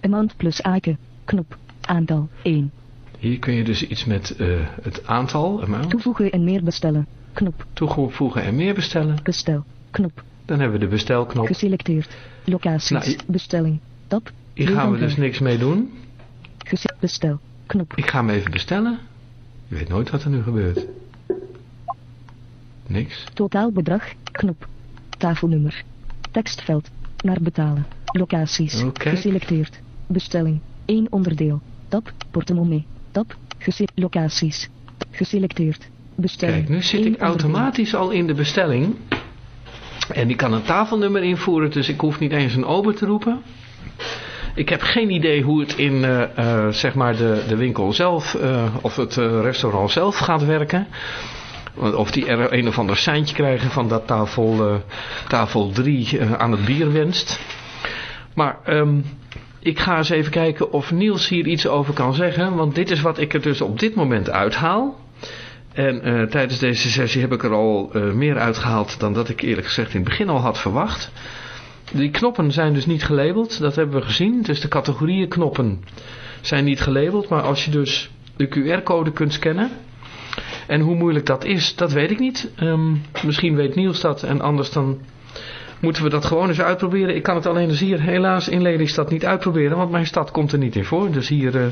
Amount plus Aken, knop. Aantal, 1. Hier kun je dus iets met eh, het aantal, amount, Toevoegen en meer bestellen, knop. toevoegen en meer bestellen. Bestel, knop. Dan hebben we de bestelknop. Geselecteerd. Locaties. Nou, bestelling. Tab. Hier gaan we dus niks mee doen. Bestel. Knop. Ik ga hem even bestellen. Je weet nooit wat er nu gebeurt. Niks. Totaalbedrag. Knop. Tafelnummer. Tekstveld. Naar betalen. Locaties. Geselecteerd. Bestelling. 1 onderdeel. Tab. Portemonnee. Tab. Locaties. Geselecteerd. Bestelling. Kijk, nu zit ik onderdeel. automatisch al in de bestelling. En ik kan een tafelnummer invoeren, dus ik hoef niet eens een ober te roepen. Ik heb geen idee hoe het in eh, eh, zeg maar de, de winkel zelf eh, of het restaurant zelf gaat werken. Of die er een of ander seintje krijgen van dat tafel, tafel 3 aan het bier wenst. Maar ehm, ik ga eens even kijken of Niels hier iets over kan zeggen. Want dit is wat ik er dus op dit moment uithaal. En eh, tijdens deze sessie heb ik er al eh, meer uitgehaald dan dat ik eerlijk gezegd in het begin al had verwacht. Die knoppen zijn dus niet gelabeld, dat hebben we gezien. Dus de categorieën knoppen zijn niet gelabeld. Maar als je dus de QR-code kunt scannen. En hoe moeilijk dat is, dat weet ik niet. Ehm, misschien weet Niels dat en anders dan moeten we dat gewoon eens uitproberen. Ik kan het alleen dus hier helaas in Lelystad niet uitproberen, want mijn stad komt er niet in voor. Dus hier, eh,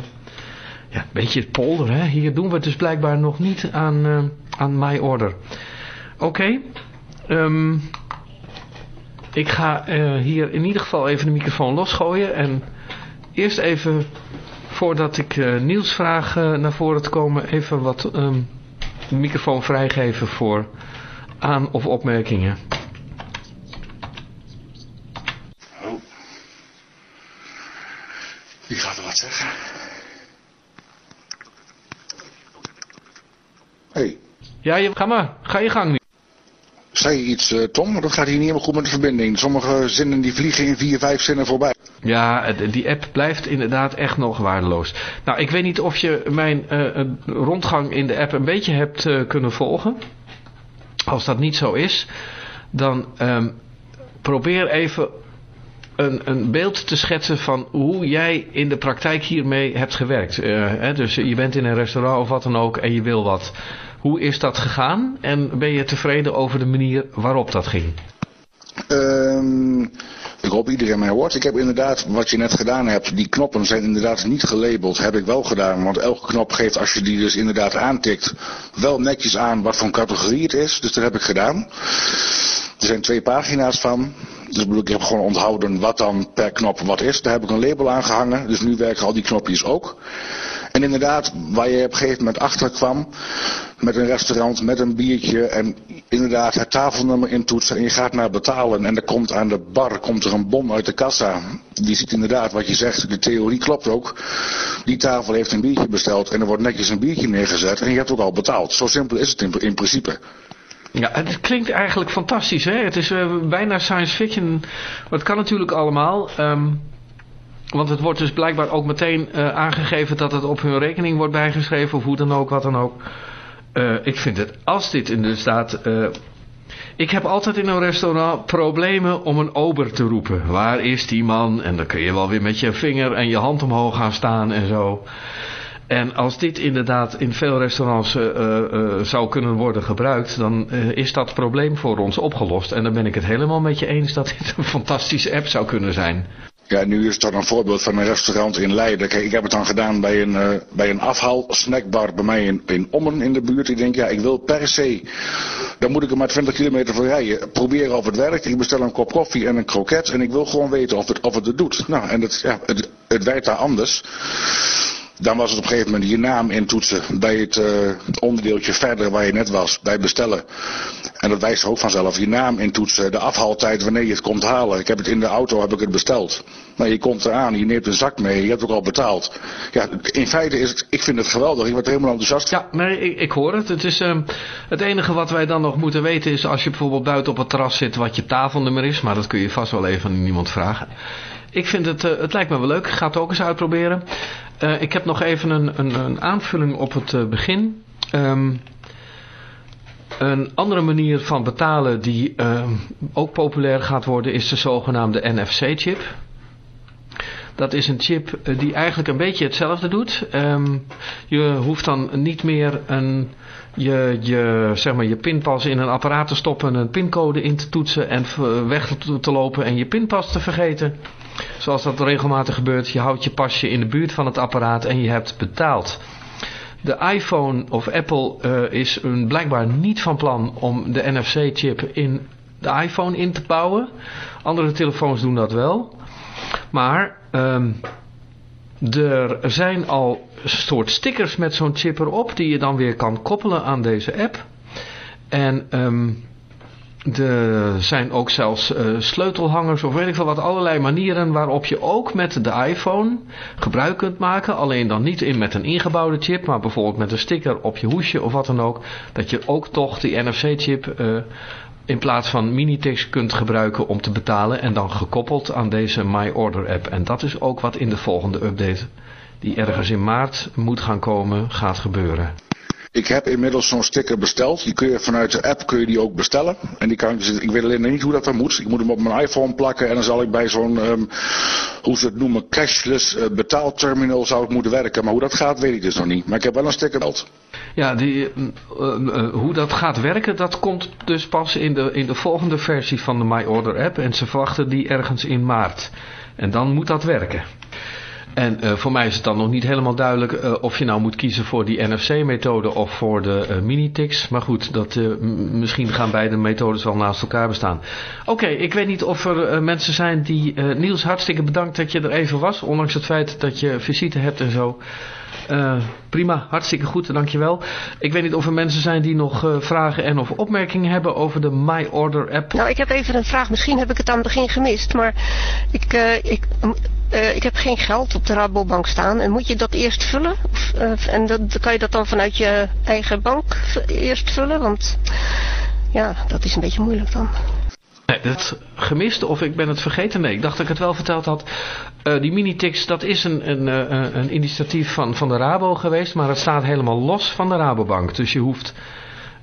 ja, een beetje het polder, hè. Hier doen we het dus blijkbaar nog niet aan, eh, aan my order. Oké, ehm, ik ga eh, hier in ieder geval even de microfoon losgooien. En eerst even, voordat ik Niels vraag naar voren te komen, even wat de microfoon vrijgeven voor aan- of opmerkingen. Wie gaat er wat zeggen? Hé, hey, Ja, je, ga maar. Ga je gang nu. zei je iets, eh, Tom? Want dat gaat hier niet helemaal goed met de verbinding. Sommige zinnen die vliegen in vier, vijf zinnen voorbij. Ja, die app blijft inderdaad echt nog waardeloos. Nou, ik weet niet of je mijn uh, rondgang in de app een beetje hebt uh, kunnen volgen. Als dat niet zo is, dan um, probeer even een, een beeld te schetsen van hoe jij in de praktijk hiermee hebt gewerkt. Uh, hè, dus je bent in een restaurant of wat dan ook en je wil wat. Hoe is dat gegaan en ben je tevreden over de manier waarop dat ging? Um, ik hoop iedereen mij hoort. Ik heb inderdaad, wat je net gedaan hebt, die knoppen zijn inderdaad niet gelabeld. Heb ik wel gedaan, want elke knop geeft, als je die dus inderdaad aantikt, wel netjes aan wat voor categorie het is. Dus dat heb ik gedaan. Er zijn twee pagina's van. Dus ik heb gewoon onthouden wat dan per knop wat is. Daar heb ik een label aan gehangen. Dus nu werken al die knopjes ook. En inderdaad, waar je op een gegeven moment achter kwam, met een restaurant, met een biertje en inderdaad het tafelnummer intoetsen en je gaat naar betalen en er komt aan de bar komt er een bom uit de kassa. Die ziet inderdaad wat je zegt, de theorie klopt ook. Die tafel heeft een biertje besteld en er wordt netjes een biertje neergezet en je hebt ook al betaald. Zo simpel is het in principe. Ja, het klinkt eigenlijk fantastisch. Hè? Het is uh, bijna science fiction. Maar het kan natuurlijk allemaal. Um, want het wordt dus blijkbaar ook meteen uh, aangegeven dat het op hun rekening wordt bijgeschreven. Of hoe dan ook, wat dan ook. Uh, ik vind het, als dit inderdaad... ik heb altijd in een restaurant problemen om een ober te roepen. Waar is die man? En dan kun je wel weer met je vinger en je hand omhoog gaan staan en zo. En als dit inderdaad in veel restaurants uh, uh, zou kunnen worden gebruikt, dan is dat probleem voor ons opgelost. En dan ben ik het helemaal met je eens dat dit een fantastische app zou kunnen zijn. Ja, nu is dat een voorbeeld van een restaurant in Leiden. Kijk, ik heb het dan gedaan bij een, uh, bij een afhaal snackbar bij mij in, in Ommen in de buurt. Ik denk, ja, ik wil per se, dan moet ik er maar 20 kilometer voor rijden. Proberen of het werkt. Ik bestel een kop koffie en een kroket en ik wil gewoon weten of het, of het het doet. Nou, en het, ja, het, het werkt daar anders. Dan was het op een gegeven moment je naam intoetsen bij het uh, onderdeeltje verder waar je net was, bij bestellen. En dat wijst ook vanzelf. Je naam intoetsen, de afhaaltijd wanneer je het komt halen. Ik heb het in de auto, heb ik het besteld. Nou, je komt eraan, je neemt een zak mee, je hebt ook al betaald. Ja, in feite is het, ik vind het geweldig, ik word helemaal enthousiast. Ja, nee, ik, ik hoor het. Het, is, um, het enige wat wij dan nog moeten weten is als je bijvoorbeeld buiten op het terras zit wat je tafelnummer is. Maar dat kun je vast wel even aan iemand vragen. Ik vind het, uh, het lijkt me wel leuk. Ik ga het ook eens uitproberen. Uh, ik heb nog even een, een, een aanvulling op het uh, begin. Um, een andere manier van betalen die uh, ook populair gaat worden is de zogenaamde NFC-chip. Dat is een chip die eigenlijk een beetje hetzelfde doet. Um, je hoeft dan niet meer een, je, je, zeg maar, je pinpas in een apparaat te stoppen, een pincode in te toetsen en weg te lopen en je pinpas te vergeten. Zoals dat regelmatig gebeurt, je houdt je pasje in de buurt van het apparaat en je hebt betaald. De iPhone of Apple uh, is een, blijkbaar niet van plan om de NFC-chip in de iPhone in te bouwen. Andere telefoons doen dat wel. Maar um, er zijn al soort stickers met zo'n chip erop die je dan weer kan koppelen aan deze app. En um, er zijn ook zelfs uh, sleutelhangers of weet ik veel wat, allerlei manieren waarop je ook met de iPhone gebruik kunt maken. Alleen dan niet in met een ingebouwde chip, maar bijvoorbeeld met een sticker op je hoesje of wat dan ook. Dat je ook toch die NFC-chip uh, in plaats van Minitex kunt gebruiken om te betalen. En dan gekoppeld aan deze My Order app. En dat is ook wat in de volgende update, die ergens in maart moet gaan komen, gaat gebeuren. Ik heb inmiddels zo'n sticker besteld. Die kun je vanuit de app kun je die ook bestellen. En die kan ik, ik weet alleen niet hoe dat dan moet. Ik moet hem op mijn iPhone plakken en dan zal ik bij zo'n, um, hoe ze het noemen, cashless uh, betaalterminal zou ik moeten werken. Maar hoe dat gaat weet ik dus nog niet. Maar ik heb wel een sticker besteld. Ja, die, uh, uh, hoe dat gaat werken, dat komt dus pas in de, in de volgende versie van de My Order app. En ze verwachten die ergens in maart. En dan moet dat werken. En uh, voor mij is het dan nog niet helemaal duidelijk uh, of je nou moet kiezen voor die NFC-methode of voor de uh, Minitix. Maar goed, dat, misschien gaan beide methodes wel naast elkaar bestaan. Oké, ik weet niet of er mensen zijn die... Niels, hartstikke bedankt dat je er even was. Ondanks het feit dat je visite hebt en zo. prima, hartstikke goed, dankjewel. Ik weet niet of er mensen zijn die nog vragen en of opmerkingen hebben over de My Order app. Nou, ik heb even een vraag. Misschien heb ik het aan het begin gemist. Maar ik... ik uh, ik heb geen geld op de Rabobank staan. En moet je dat eerst vullen? Of, uh, en dat, kan je dat dan vanuit je eigen bank eerst vullen? Want ja, dat is een beetje moeilijk dan. Nee, dat gemist of ik ben het vergeten. Nee, ik dacht dat ik het wel verteld had. Uh, die Minitix, dat is een, een, een, een initiatief van, van de Rabo geweest, maar het staat helemaal los van de Rabobank. Dus je hoeft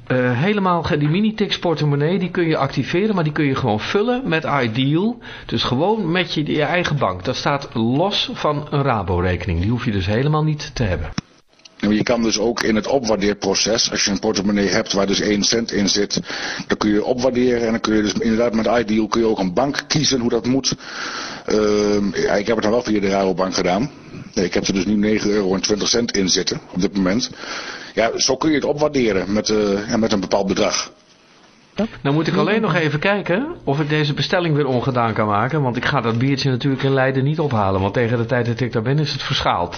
uh, helemaal, die Minitix portemonnee, die kun je activeren, maar die kun je gewoon vullen met Ideal. Dus gewoon met je, je eigen bank. Dat staat los van een Rabo-rekening. Die hoef je dus helemaal niet te hebben. Je kan dus ook in het opwaardeerproces, als je een portemonnee hebt waar dus 1 cent in zit, dan kun je opwaarderen en dan kun je dus inderdaad met Ideal kun je ook een bank kiezen hoe dat moet. Ja, ik heb het dan wel via de Rabobank gedaan. Nee, ik heb er dus nu 9,20 euro in zitten op dit moment. Ja, zo kun je het opwaarderen met, uh, ja, met een bepaald bedrag. Nou moet ik alleen nog even kijken of ik deze bestelling weer ongedaan kan maken. Want ik ga dat biertje natuurlijk in Leiden niet ophalen. Want tegen de tijd dat ik daar ben is het verschaald.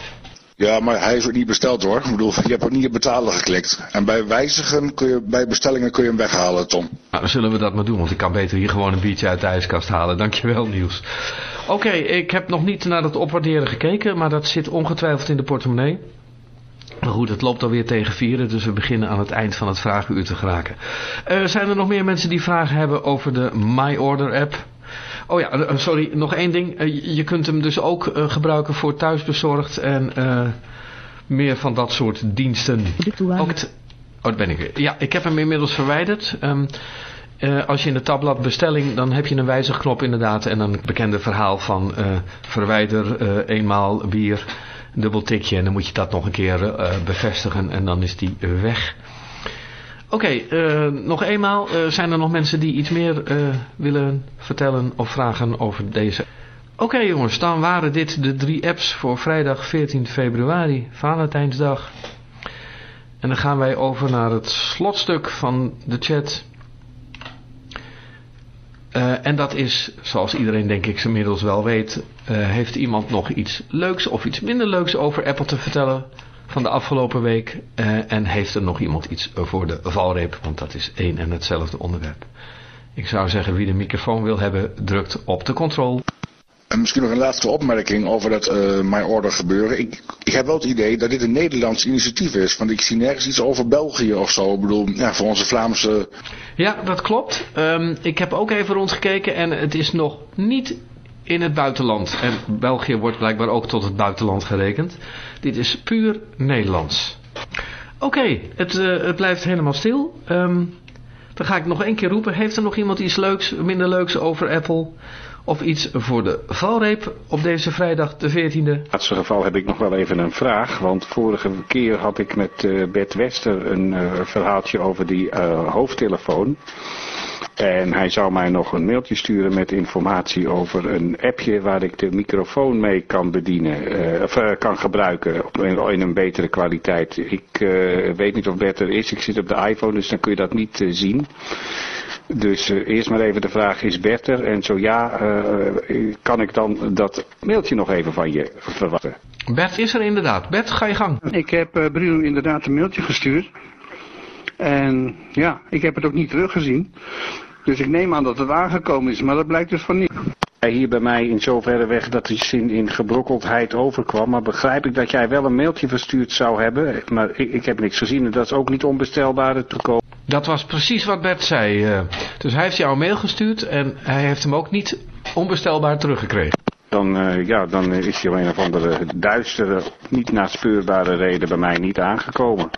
Ja, maar hij is ook niet besteld hoor. Ik bedoel, je hebt ook niet op betalen geklikt. En bij wijzigen kun je, bij bestellingen kun je hem weghalen, Tom. Nou, dan zullen we dat maar doen, want ik kan beter hier gewoon een biertje uit de ijskast halen. Dankjewel, Niels. Oké, ik heb nog niet naar het opwaarderen gekeken, maar dat zit ongetwijfeld in de portemonnee. Maar goed, het loopt alweer tegen vieren, dus we beginnen aan het eind van het vragenuur te geraken. Uh, zijn er nog meer mensen die vragen hebben over de My Order app? Oh ja, eh, sorry, nog één ding. Eh, je kunt hem dus ook gebruiken voor thuisbezorgd en meer van dat soort diensten. Ook oh, dat ben ik weer. Ja, ik heb hem inmiddels verwijderd. Um, als je in de tabblad bestelling, dan heb je een wijzigknop inderdaad. En dan het bekende verhaal van uh, verwijder uh, eenmaal bier dubbel tikje en dan moet je dat nog een keer bevestigen en dan is die weg. Oké, nog eenmaal. Zijn er nog mensen die iets meer willen vertellen of vragen over deze? Oké jongens, dan waren dit de drie apps voor vrijdag 14 februari, Valentijnsdag. En dan gaan wij over naar het slotstuk van de chat. En dat is, zoals iedereen denk ik inmiddels wel weet, uh, heeft iemand nog iets leuks of iets minder leuks over Apple te vertellen van de afgelopen week. Uh, en heeft er nog iemand iets voor de valreep, want dat is één en hetzelfde onderwerp. Ik zou zeggen, wie de microfoon wil hebben, drukt op de control. En misschien nog een laatste opmerking over dat uh, My Order gebeuren. Ik, ik heb wel het idee dat dit een Nederlands initiatief is. Want ik zie nergens iets over België of zo. Ik bedoel, ja, voor onze Vlaamse... Ja, dat klopt. Um, ik heb ook even rondgekeken en het is nog niet in het buitenland. En België wordt blijkbaar ook tot het buitenland gerekend. Dit is puur Nederlands. Oké, het, uh, het blijft helemaal stil. Um, dan ga ik nog één keer roepen. Heeft er nog iemand iets leuks, minder leuks over Apple? Of iets voor de valreep op deze vrijdag de 14e? In laatste geval heb ik nog wel even een vraag, want vorige keer had ik met uh, Bert Wester een uh, verhaaltje over die uh, hoofdtelefoon. En hij zou mij nog een mailtje sturen met informatie over een appje waar ik de microfoon mee kan bedienen, of kan gebruiken in, een betere kwaliteit. Ik weet niet of Bert er is, ik zit op de iPhone, dus dan kun je dat niet zien. Dus uh, eerst maar even de vraag, is Bert er? En zo ja, uh, kan ik dan dat mailtje nog even van je verwachten? Bert is er inderdaad. Bert, ga je gang. Ik heb uh, Bruno inderdaad een mailtje gestuurd. En ja, ik heb het ook niet teruggezien. Dus ik neem aan dat het aangekomen is, maar dat blijkt dus van niet. Hier bij mij in zoverre weg dat die zin in gebrokkeldheid overkwam. Maar begrijp ik dat jij wel een mailtje verstuurd zou hebben. Maar ik, ik heb niks gezien en dat is ook niet onbestelbare toekomst. Dat was precies wat Bert zei. Eh. Dus hij heeft jou een mail gestuurd en hij heeft hem ook niet onbestelbaar teruggekregen. Dan, uh, ja, dan is hij om een of andere duistere, niet naspeurbare reden bij mij niet aangekomen.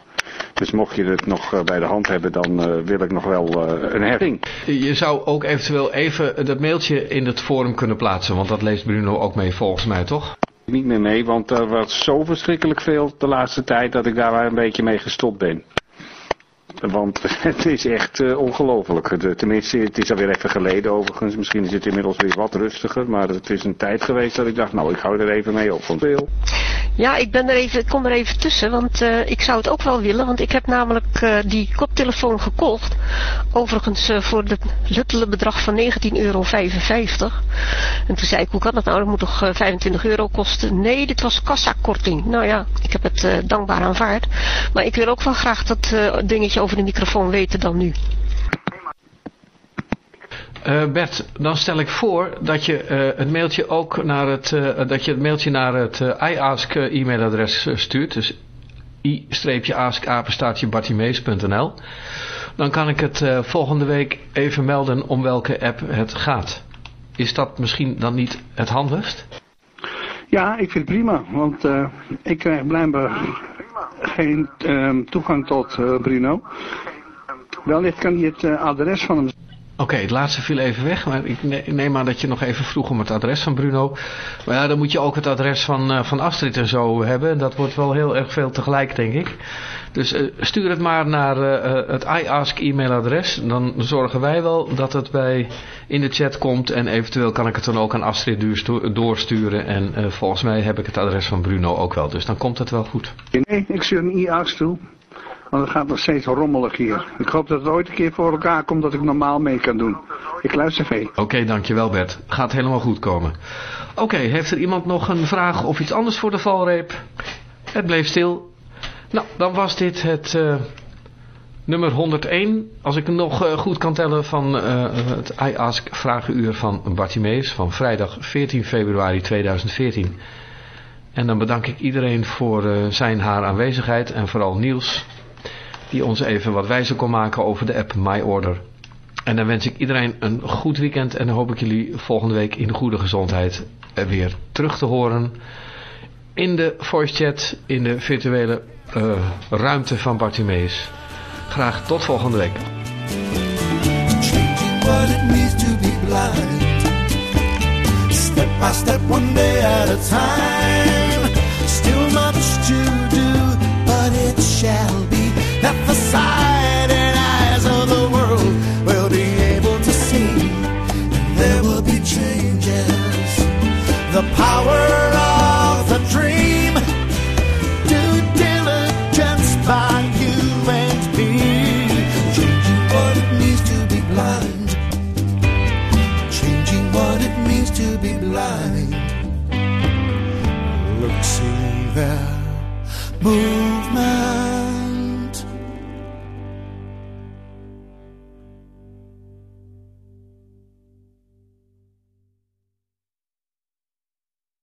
Dus mocht je het nog eh, bij de hand hebben, dan wil ik nog wel een herinnering. Je zou ook eventueel even dat mailtje in het forum kunnen plaatsen, want dat leest Bruno ook mee volgens mij, toch? Niet meer mee, want er was zo verschrikkelijk veel de laatste tijd dat ik daar wel een beetje mee gestopt ben. Want het is echt uh, ongelooflijk. Tenminste, het is alweer even geleden overigens. Misschien is het inmiddels weer wat rustiger. Maar het is een tijd geweest dat ik dacht, nou ik hou er even mee op. Veel. Ja, ik, ben er even, ik kom er even tussen. Want uh, ik zou het ook wel willen. Want ik heb namelijk die koptelefoon gekocht. Overigens voor het luttele bedrag van 19,55 euro. En toen zei ik, hoe kan dat nou? Dat moet toch 25 euro kosten? Nee, dit was kassakorting. Nou ja, ik heb het dankbaar aanvaard. Maar ik wil ook wel graag dat dingetje over de microfoon weten dan nu. Uh, Bert, dan stel ik voor dat je uh, het mailtje ook naar het, uh, dat je het mailtje naar het iAsk e-mailadres stuurt. Dus i-askapenstaatje Dan kan ik het volgende week even melden om welke app het gaat. Is dat misschien dan niet het handigst? Ja, ik vind het prima, want uh, ik krijg blijkbaar geen uh, toegang tot uh, Bruno. Wellicht kan hij het adres van hem Oké, het laatste viel even weg, maar ik neem aan dat je nog even vroeg om het adres van Bruno. Maar ja, dan moet je ook het adres van, uh, van Astrid en zo hebben. Dat wordt wel heel erg veel tegelijk, denk ik. Dus uh, stuur het maar naar uh, het iAsk e-mailadres. Dan zorgen wij wel dat het bij in de chat komt. En eventueel kan ik het dan ook aan Astrid doorsturen. En volgens mij heb ik het adres van Bruno ook wel. Dus dan komt het wel goed. Nee, ik stuur een iAsk toe. Want het gaat nog steeds rommelig hier. Ik hoop dat het ooit een keer voor elkaar komt dat ik normaal mee kan doen. Ik luister veel. Oké, dankjewel Bert. Gaat helemaal goed komen. Oké, heeft er iemand nog een vraag of iets anders voor de valreep? Het bleef stil. Nou, dan was dit het uh, nummer 101. Als ik nog uh, goed kan tellen van uh, het I Ask vragenuur van Bartimeus van vrijdag 14 februari 2014. En dan bedank ik iedereen voor zijn haar aanwezigheid en vooral Niels die ons even wat wijzer kon maken over de app MyOrder. En dan wens ik iedereen een goed weekend en dan hoop ik jullie volgende week in goede gezondheid weer terug te horen. In de voice chat, in de virtuele uh, ruimte van Bartimeus. Graag tot volgende week. The sighted eyes of the world will be able to see. There will be changes. The power of the dream. Due diligence by you and me. Changing what it means to be blind. Changing what it means to be blind. Look, see. Movement